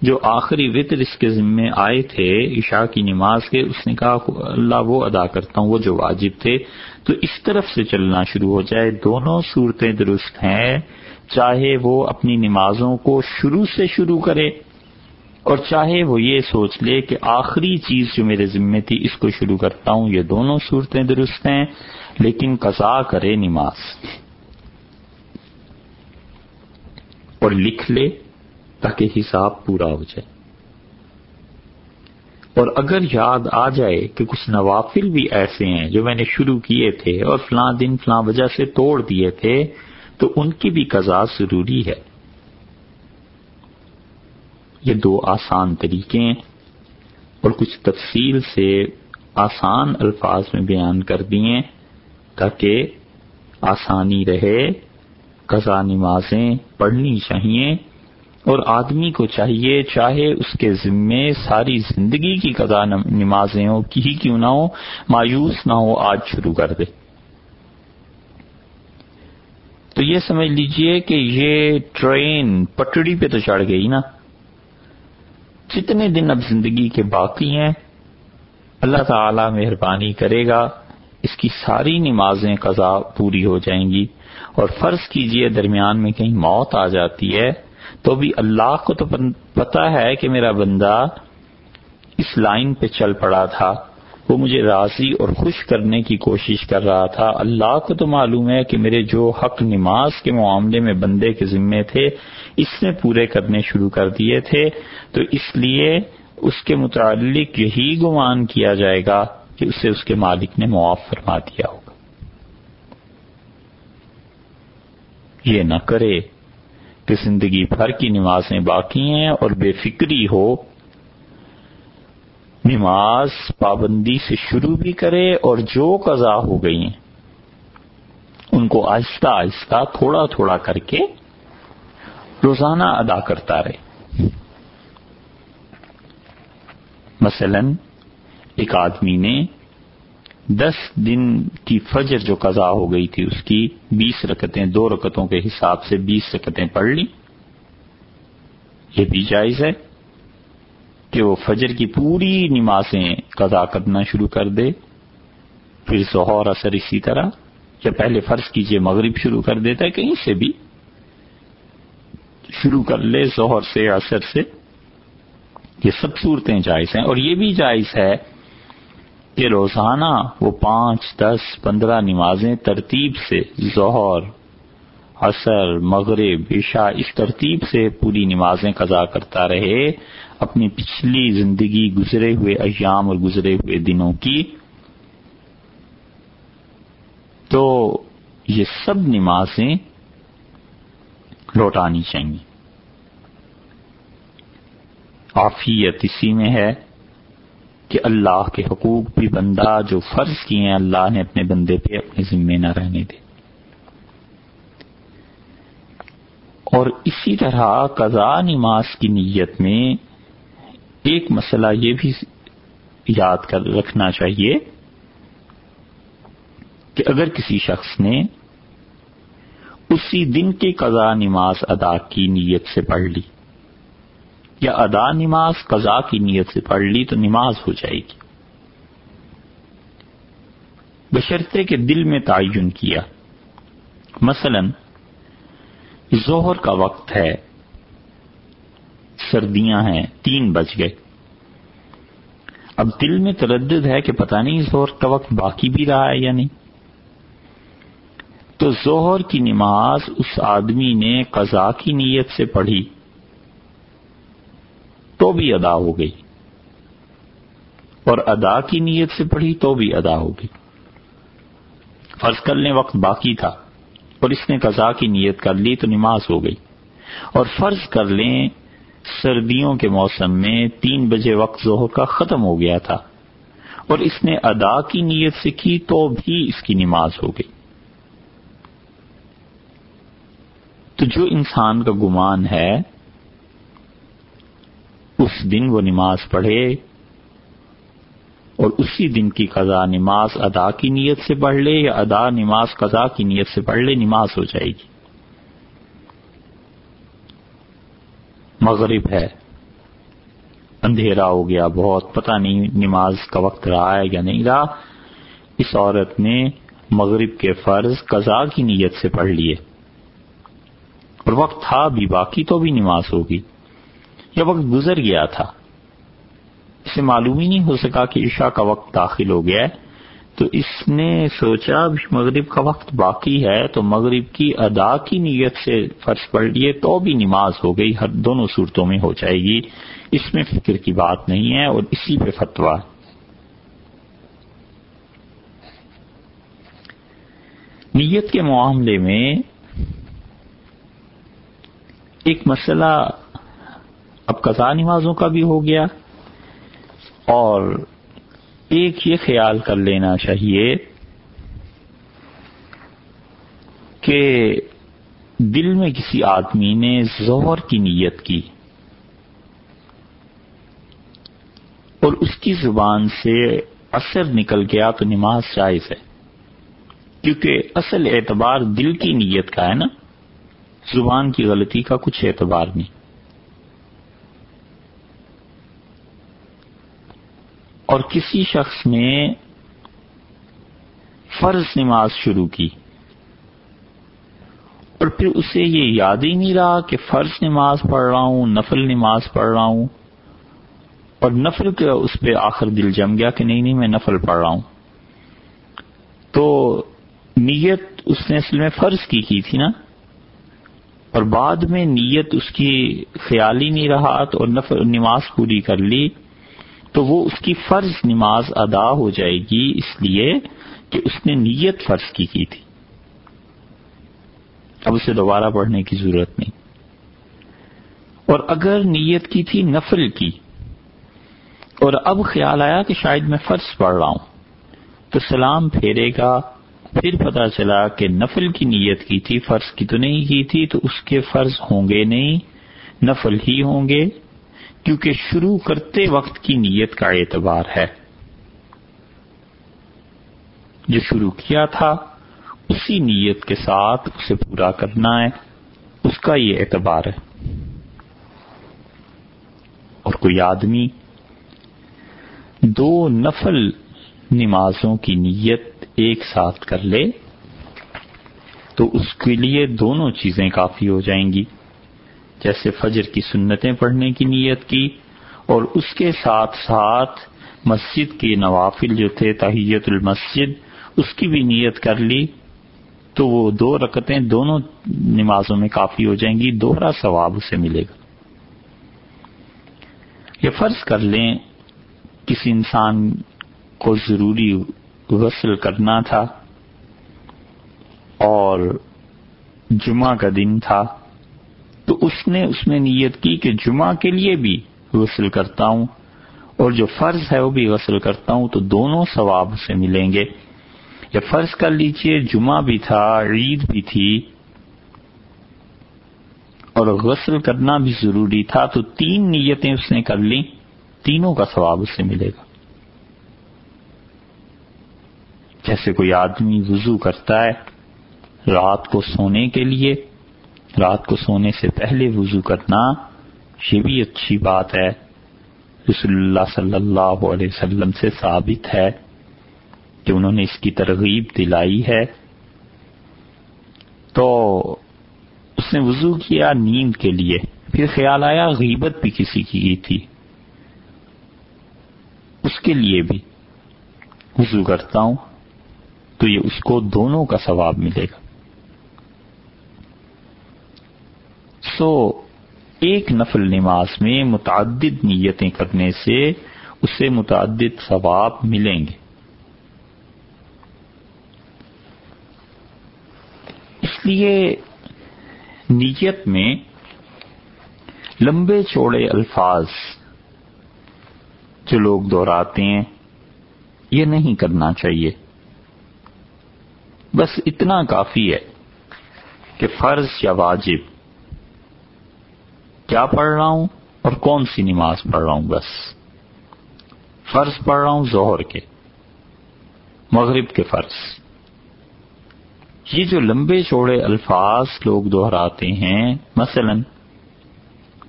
جو آخری وطر اس کے ذمے آئے تھے، عشاء کی نماز کے، اس نے کہا اللہ وہ ادا کرتا ہوں، وہ جو واجب تھے۔ تو اس طرف سے چلنا شروع ہو جائے۔ دونوں صورتیں درست ہیں، چاہے وہ اپنی نمازوں کو شروع سے شروع کرے اور چاہے وہ یہ سوچ لے کہ آخری چیز جو میرے ذمے تھی، اس کو شروع کرتا ہوں۔ یہ دونوں صورتیں درست ہیں، لیکن قضا کرے نماز۔ اور لکھ لے تاکہ حساب پورا ہو جائے۔ اور اگر یاد آ جائے کہ کچھ نوافل بھی ایسے ہیں جو میں نے شروع کیے تھے اور فلاں دن فلاں وجہ سے توڑ دیے تھے، تو ان کی بھی قضا ضروری ہے۔ یہ دو آسان طریقے ہیں اور کچھ تفصیل سے آسان الفاظ میں بیان کر دیے تاکہ آسانی رہے۔ قضا نمازیں پڑھنی چاہیے اور آدمی کو چاہیے چاہے اس کے ذمے ساری زندگی کی قضا نمازیں ہو کی کیوں نہ ہو مایوس نہ ہو، آج شروع کر دے۔ تو یہ سمجھ لیجیے کہ یہ ٹرین پٹڑی پہ تو چڑھ گئی نا۔ جتنے دن اب زندگی کے باقی ہیں، اللہ تعالی مہربانی کرے گا، اس کی ساری نمازیں قضا پوری ہو جائیں گی۔ اور فرض کیجیے درمیان میں کہیں موت آ جاتی ہے، تو بھی اللہ کو تو پتا ہے کہ میرا بندہ اس لائن پہ چل پڑا تھا۔ وہ مجھے راضی اور خوش کرنے کی کوشش کر رہا تھا۔ اللہ کو تو معلوم ہے کہ میرے جو حق نماز کے معاملے میں بندے کے ذمے تھے، اس نے پورے کرنے شروع کر دیے تھے۔ تو اس لیے اس کے متعلق یہی گمان کیا جائے گا کہ اسے اس کے مالک نے معاف فرما دیا ہوگا یہ نہ کرے کہ زندگی بھر کی نمازیں باقی ہیں اور بے فکری ہو، نماز پابندی سے شروع بھی کرے اور جو قضا ہو گئی ہیں، ان کو آہستہ آہستہ تھوڑا تھوڑا کر کے روزانہ ادا کرتا رہے۔ مثلا ایک آدمی نے دس دن کی فجر جو قضا ہو گئی تھی، اس کی بیس رکتیں، دو رکتوں کے حساب سے بیس رکتیں پڑھ لی۔ یہ بھی جائز ہے کہ وہ فجر کی پوری نمازیں قضا کرنا شروع کر دے، پھر ظہور اثر اسی طرح، یا پہلے فرض کیجیے مغرب شروع کر دیتا ہے، کہیں سے بھی شروع کر لے، ظہر سے اثر سے۔ یہ سب صورتیں جائز ہیں اور یہ بھی جائز ہے کہ روزانہ وہ پانچ، دس، پندرہ نمازیں ترتیب سے ظہر، عصر، مغرب، عشاء، اس ترتیب سے پوری نمازیں قضا کرتا رہے، اپنی پچھلی زندگی گزرے ہوئے ایام اور گزرے ہوئے دنوں کی۔ تو یہ سب نمازیں لوٹانی چاہیے۔ آفیت اسی میں ہے۔ کہ اللہ کے حقوق بھی بندہ جو فرض کیے ہیں، اللہ نے اپنے بندے پہ اپنے ذمے نہ رہنے دے۔ اور اسی طرح قضا نماز کی نیت میں ایک مسئلہ یہ بھی یاد کر رکھنا چاہیے کہ اگر کسی شخص نے اسی دن کی قضا نماز ادا کی، نیت سے پڑھ لی یا ادا نماز قضا کی نیت سے پڑھ لی تو نماز ہو جائے گی۔ بشرطے کے دل میں تعین کیا۔ مثلا، ظہر کا وقت ہے، سردیاں ہیں، تین بج گئے۔ اب دل میں تردد ہے کہ پتہ نہیں ظہر کا وقت باقی بھی رہا ہے یا نہیں۔ تو ظہر کی نماز اس آدمی نے قضا کی نیت سے پڑھی۔ تو بھی ادا ہو گئی۔ اور ادا کی نیت سے پڑھی تو بھی ادا ہو گئی۔ فرض کرنے وقت باقی تھا اور اس نے قضا کی نیت کر لی تو نماز ہو گئی۔ اور فرض کر لیں سردیوں کے موسم میں تین بجے وقت ظہر کا ختم ہو گیا تھا اور اس نے ادا کی نیت سے کی تو بھی اس کی نماز ہو گئی۔ تو جو انسان کا گمان ہے اس دن وہ نماز پڑھے اور اسی دن کی قضا نماز ادا کی نیت سے پڑھ لے یا ادا نماز قضا کی نیت سے پڑھ لے، نماز ہو جائے گی۔ مغرب ہے۔ اندھیرا ہو گیا بہت، پتہ نہیں نماز کا وقت رہا ہے یا نہیں رہا۔ اس عورت نے مغرب کے فرض قضا کی نیت سے پڑھ لیے۔ اور وقت تھا بھی، باقی تو بھی نماز ہوگی۔ یا وقت گزر گیا تھا، اسے معلوم ہی نہیں ہو سکا کہ عشاء کا وقت داخل ہو گیا ہے۔ تو اس نے سوچا مغرب کا وقت باقی ہے، تو مغرب کی ادا کی نیت سے فرض پڑھ لیے تو بھی نماز ہو گئی، ہر دونوں صورتوں میں ہو جائے گی۔ اس میں فکر کی بات نہیں ہے اور اسی پہ فتوا نیت کے معاملے میں ایک مسئلہ اب قضا نمازوں کا بھی ہو گیا اور ایک یہ خیال کر لینا چاہیے کہ دل میں کسی آدمی نے زہر کی نیت کی اور اس کی زبان سے اثر نکل گیا تو نماز جائز ہے۔ کیونکہ اصل اعتبار دل کی نیت کا ہے نا۔ زبان کی غلطی کا کچھ اعتبار نہیں۔ اور کسی شخص نے فرض نماز شروع کی اور پھر اسے یہ یاد ہی نہیں رہا کہ فرض نماز پڑھ رہا ہوں، نفل نماز پڑھ رہا ہوں اور نفل کا اس پہ آخر دل جم گیا کہ نہیں نہیں، میں نفل پڑھ رہا ہوں۔ تو نیت اس نے اصل میں فرض کی کی تھی نا؟ اور بعد میں نیت اس کی خیال ہی نہیں رہا تو اور نفل، نماز پوری کر لی۔ تو وہ اس کی فرض نماز ادا ہو جائے گی اس لیے کہ اس نے نیت فرض کی کی تھی۔ اب اسے دوبارہ پڑھنے کی ضرورت نہیں۔ اور اگر نیت کی تھی، نفل کی۔ اور اب خیال آیا کہ شاید میں فرض پڑھ رہا ہوں۔ تو سلام پھیرے گا، پھر پتا چلا کہ نفل کی نیت کی تھی، فرض کی تو نہیں کی تھی، تو اس کے فرض ہوں گے نہیں، نفل ہی ہوں گے۔ کیونکہ شروع کرتے وقت کی نیت کا اعتبار ہے۔ جو شروع کیا تھا، اسی نیت کے ساتھ اسے پورا کرنا ہے، اس کا یہ اعتبار ہے۔ اور کوئی آدمی دو نفل نمازوں کی نیت ایک ساتھ کر لے، تو اس کے لیے دونوں چیزیں کافی ہو جائیں گی۔ جیسے فجر کی سنتیں پڑھنے کی نیت کی اور اس کے ساتھ ساتھ مسجد کے نوافل جو تھے، تحیت المسجد، اس کی بھی نیت کر لی تو وہ دو رکتیں دونوں نمازوں میں کافی ہو جائیں گی، دوہرا ثواب اسے ملے گا۔ یہ فرض کر لیں، کسی انسان کو ضروری غسل کرنا تھا اور جمعہ کا دن تھا۔ تو اس نے اس میں نیت کی کہ جمعہ کے لیے بھی غسل کرتا ہوں اور جو فرض ہے وہ بھی غسل کرتا ہوں تو دونوں ثواب سے ملیں گے۔ یا فرض کر لیجیے جمعہ بھی تھا، عید بھی تھی اور غسل کرنا بھی ضروری تھا تو تین نیتیں اس نے کر لی تینوں کا ثواب اس سے ملے گا۔ جیسے کوئی آدمی وضو کرتا ہے رات کو سونے کے لیے رات کو سونے سے پہلے وضو کرنا یہ بھی اچھی بات ہے۔ رسول اللہ صلی اللہ علیہ وسلم سے ثابت ہے کہ انہوں نے اس کی ترغیب دلائی ہے۔ تو اس نے وضو کیا نیند کے لیے۔ پھر خیال آیا غیبت بھی کسی کی تھی۔ اس کے لیے بھی وضو کرتا ہوں تو یہ اس کو دونوں کا ثواب ملے گا۔ سو ایک نفل نماز میں متعدد نیتیں کرنے سے اسے متعدد ثواب ملیں گے۔ اس لیے نیت میں لمبے چوڑے الفاظ جو لوگ دہراتے ہیں، یہ نہیں کرنا چاہیے۔ بس اتنا کافی ہے کہ فرض یا واجب کیا پڑھ رہا ہوں اور کون سی نماز پڑھ رہا ہوں؟ بس۔ فرض پڑھ رہا ہوں ظہر کے۔ مغرب کے فرض۔ یہ جو لمبے چوڑے الفاظ لوگ دہراتے ہیں، مثلا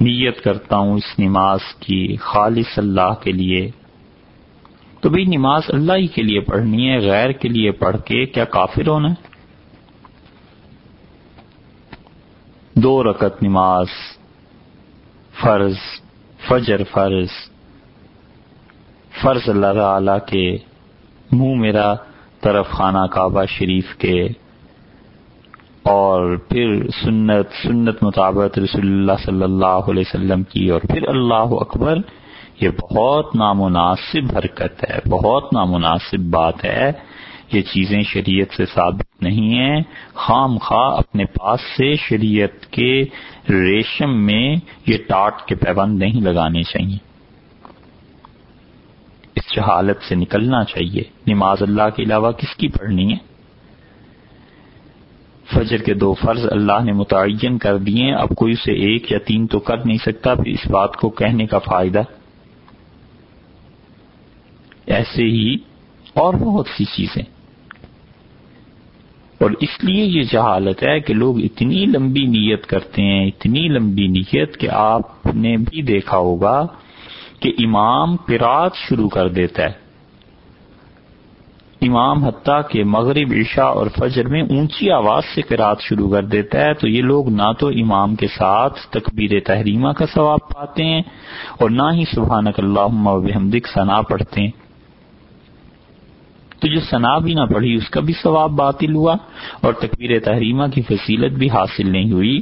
نیت کرتا ہوں اس نماز کی خالص اللہ کے لیے۔ تو بھئی نماز اللہ ہی کے لیے پڑھنی ہے، غیر کے لیے پڑھ کے کیا کافر ہونا ہے؟ دو رکت نماز فرض، فجر فرض فرض اللہ تعالی کے منہ میرا طرف خانہ کعبہ شریف کے، اور پھر سنت سنت مطابق رسول اللہ صلی اللہ علیہ وسلم کی، اور پھر اللہ اکبر، یہ بہت نامناسب حرکت ہے، بہت نامناسب بات ہے۔ یہ چیزیں شریعت سے ثابت نہیں ہیں۔ خام خواہ اپنے پاس سے شریعت کے ریشم میں یہ ٹاٹ کے پیبند نہیں لگانے چاہیے۔ اس جہالت سے نکلنا چاہیے۔ نماز اللہ کے علاوہ کس کی پڑھنی ہے؟ فجر کے دو فرض اللہ نے متعین کر دیے اب کوئی اسے ایک یا تین تو کر نہیں سکتا، پھر اس بات کو کہنے کا فائدہ۔ ایسے ہی اور بہت سی چیزیں۔ اور اس لیے یہ جہالت ہے کہ لوگ اتنی لمبی نیت کرتے ہیں، اتنی لمبی نیت کہ آپ نے بھی دیکھا ہوگا کہ امام پرات شروع کر دیتا ہے۔ امام حتیٰ کہ مغرب، عشاء اور فجر میں اونچی آواز سے قرات شروع کر دیتا ہے، تو یہ لوگ نہ تو امام کے ساتھ تکبیر تحریمہ کا ثواب پاتے ہیں اور نہ ہی سبحانک اللہ وبحمدک ثنا پڑھتے ہیں۔ تو جو ثنا بھی نہ پڑھی، اس کا بھی ثواب باطل ہوا اور تکبیر تحریمہ کی فصیلت بھی حاصل نہیں ہوئی۔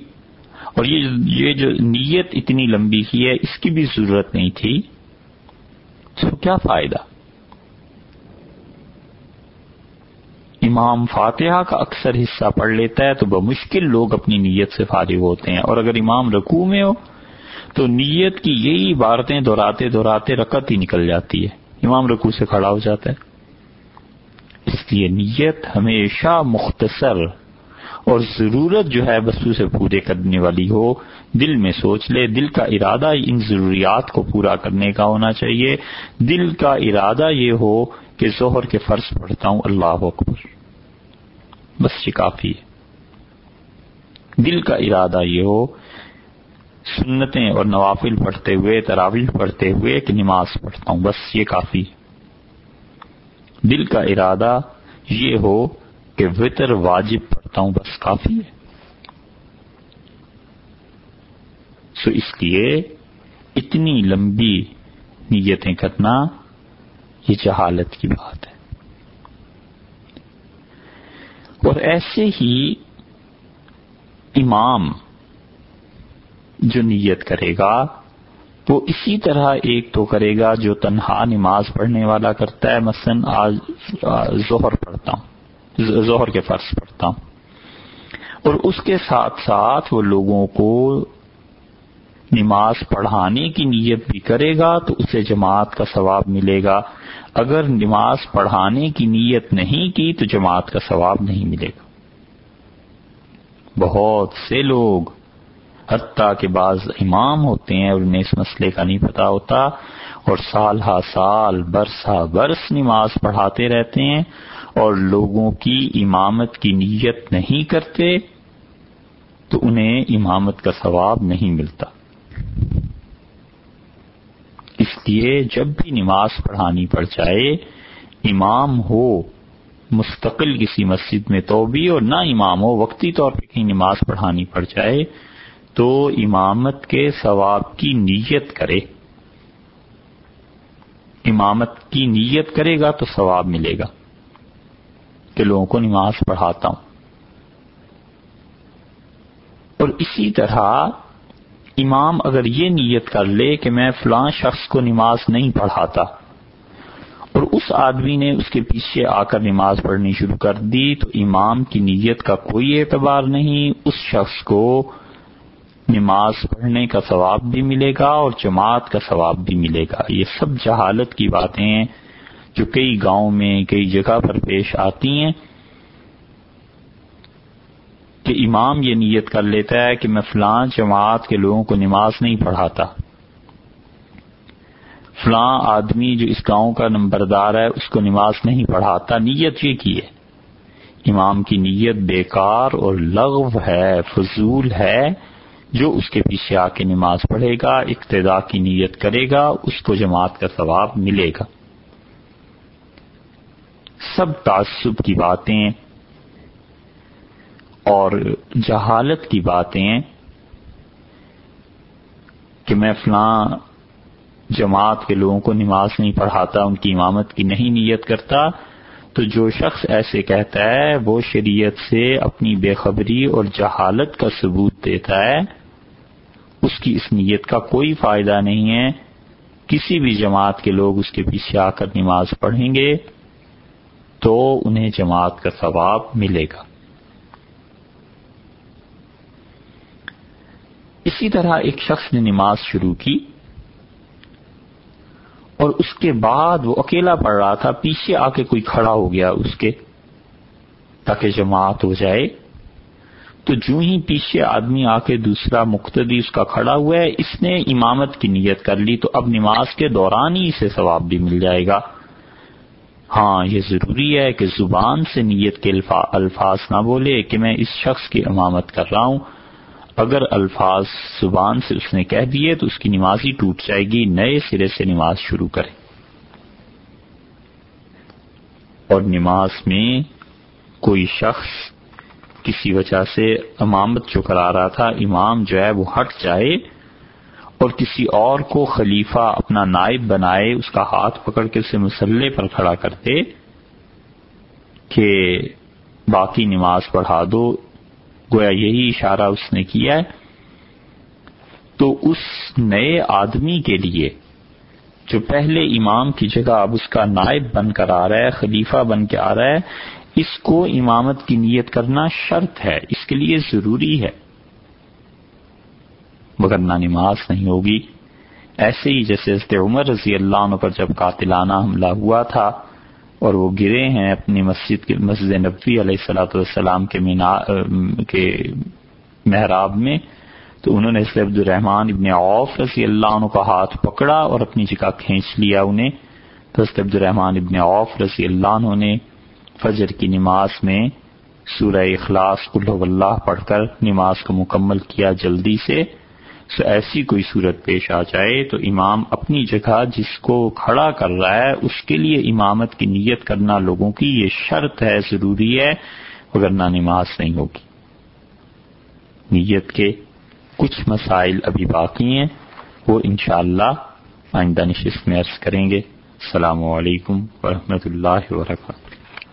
اور یہ یہ جو نیت اتنی لمبی کی ہے، اس کی بھی ضرورت نہیں تھی۔ تو کیا فائدہ؟ امام فاتحہ کا اکثر حصہ پڑھ لیتا ہے تو بمشکل لوگ اپنی نیت سے فارغ ہوتے ہیں۔ اور اگر امام رکوع میں ہو، تو نیت کی یہی عبارتیں دہراتے دہراتے رکت ہی نکل جاتی ہے۔ امام رکوع سے کھڑا ہو جاتا ہے۔ اس لیے نیت ہمیشہ مختصر اور ضرورت جو ہے بس اسے پورے کرنے والی ہو۔ دل میں سوچ لے، دل کا ارادہ ان ضروریات کو پورا کرنے کا ہونا چاہیے۔ دل کا ارادہ یہ ہو کہ ظہر کے فرض پڑھتا ہوں، اللہ اکبر۔ بس یہ کافی ہے۔ دل کا ارادہ یہ ہو، سنتیں اور نوافل پڑھتے ہوئے، تراویح پڑھتے ہوئے کہ نماز پڑھتا ہوں۔ بس یہ کافی ہے۔ دل کا ارادہ یہ ہو کہ وطر واجب پڑھتا ہوں، بس کافی ہے۔ سو اس لیے اتنی لمبی نیتیں کرنا یہ جہالت کی بات ہے۔ اور ایسے ہی امام جو نیت کرے گا وہ اسی طرح ایک تو کرے گا جو تنہا نماز پڑھنے والا کرتا ہے، مثلا آج ظہر پڑھتا ہوں، ظہر کے فرض پڑھتا ہوں۔ اور اس کے ساتھ ساتھ وہ لوگوں کو نماز پڑھانے کی نیت بھی کرے گا تو اسے جماعت کا ثواب ملے گا۔ اگر نماز پڑھانے کی نیت نہیں کی تو جماعت کا ثواب نہیں ملے گا۔ بہت سے لوگ حتیٰ کے بعض امام ہوتے ہیں اور انہیں اس مسئلے کا نہیں پتا ہوتا اور سال ہا سال برسا برس نماز پڑھاتے رہتے ہیں اور لوگوں کی امامت کی نیت نہیں کرتے تو انہیں امامت کا ثواب نہیں ملتا۔ اس لیے جب بھی نماز پڑھانی پڑ جائے، امام ہو، مستقل کسی مسجد میں تو بھی اور نہ امام ہو، وقتی طور پہ کہیں نماز پڑھانی پڑ جائے تو امامت کے ثواب کی نیت کرے۔ امامت کی نیت کرے گا تو ثواب ملے گا۔ کہ لوگوں کو نماز پڑھاتا ہوں۔ اور اسی طرح امام اگر یہ نیت کر لے کہ میں فلاں شخص کو نماز نہیں پڑھاتا، اور اس آدمی نے اس کے پیچھے آ کر نماز پڑھنی شروع کر دی، تو امام کی نیت کا کوئی اعتبار نہیں، اس شخص کو نماز پڑھنے کا ثواب بھی ملے گا اور جماعت کا ثواب بھی ملے گا۔ یہ سب جہالت کی باتیں ہیں جو کئی گاؤں میں، کئی جگہ پر پیش آتی ہیں کہ امام یہ نیت کر لیتا ہے کہ میں فلاں جماعت کے لوگوں کو نماز نہیں پڑھاتا۔ فلاں آدمی جو اس گاؤں کا نمبردار ہے، اس کو نماز نہیں پڑھاتا۔ نیت یہ کی ہے۔ امام کی نیت بیکار اور لغو ہے، فضول ہے۔ جو اس کے پیچھے آ کے نماز پڑھے گا، اقتدا کی نیت کرے گا، اس کو جماعت کا ثواب ملے گا۔ سب تعصب کی باتیں اور جہالت کی باتیں کہ میں فلاں جماعت کے لوگوں کو نماز نہیں پڑھاتا، ان کی امامت کی نہیں نیت کرتا تو جو شخص ایسے کہتا ہے، وہ شریعت سے اپنی بے خبری اور جہالت کا ثبوت دیتا ہے۔ اس کی اس نیت کا کوئی فائدہ نہیں ہے۔ کسی بھی جماعت کے لوگ اس کے پیچھے آ کر نماز پڑھیں گے تو انہیں جماعت کا ثواب ملے گا۔ اسی طرح ایک شخص نے نماز شروع کی۔ اور اس کے بعد وہ اکیلا پڑ رہا تھا، پیچھے آ کے کوئی کھڑا ہو گیا اس کے، تاکہ جماعت ہو جائے۔ تو جو ہی پیچھے آدمی آ کے دوسرا مقتدی اس کا کھڑا ہوا ہے، اس نے امامت کی نیت کر لی، تو اب نماز کے دوران ہی اسے ثواب بھی مل جائے گا۔ ہاں یہ ضروری ہے کہ زبان سے نیت کے الفاظ نہ بولے، کہ میں اس شخص کی امامت کر رہا ہوں۔ اگر الفاظ زبان سے اس نے کہہ دیے تو اس کی نماز ہی ٹوٹ جائے گی، نئے سرے سے نماز شروع کرے اور نماز میں کوئی شخص کسی وجہ سے امامت جو کرا رہا تھا، امام جو ہے وہ ہٹ جائے اور کسی اور کو خلیفہ اپنا نائب بنائے، اس کا ہاتھ پکڑ کے اسے مسلح پر کھڑا کر دے کہ باقی نماز پڑھا دو گویا یہی اشارہ اس نے کیا ہے۔ تو اس نئے آدمی کے لیے جو پہلے امام کی جگہ اب اس کا نائب بن کر آ رہا ہے، خلیفہ بن کے آ رہا ہے، اس کو امامت کی نیت کرنا شرط ہے، اس کے لیے ضروری ہے۔ مگر نہ نماز نہیں ہوگی۔ ایسے ہی جیسے عمر رضی اللہ عنہ پر جب قاتلانہ حملہ ہوا تھا اور وہ گرے ہیں اپنی مسجد کے مسجد نبوی علیہ السلاۃ والسلام کے کے محراب میں۔ تو انہوں نے اس عبد الرحمان ابن عوف رضی اللہ عنہ کا ہاتھ پکڑا اور اپنی جگہ کھینچ لیا انہیں۔ تو عبد الرحمان ابن عوف رضی اللہ عنہ نے فجر کی نماز میں سورہ اخلاص کلو اللہ پڑھ کر نماز کو مکمل کیا جلدی سے۔ ایسی کوئی صورت پیش آ جائے تو امام اپنی جگہ جس کو کھڑا کر رہا ہے، اس کے لیے امامت کی نیت کرنا لوگوں کی یہ شرط ہے، ضروری ہے اگر نہ نماز نہیں ہوگی۔ نیت کے کچھ مسائل ابھی باقی ہیں، وہ انشاءاللہ آئندہ نشست میں عرض کریں گے۔ السلام علیکم ورحمۃ اللہ وبرکاتہ۔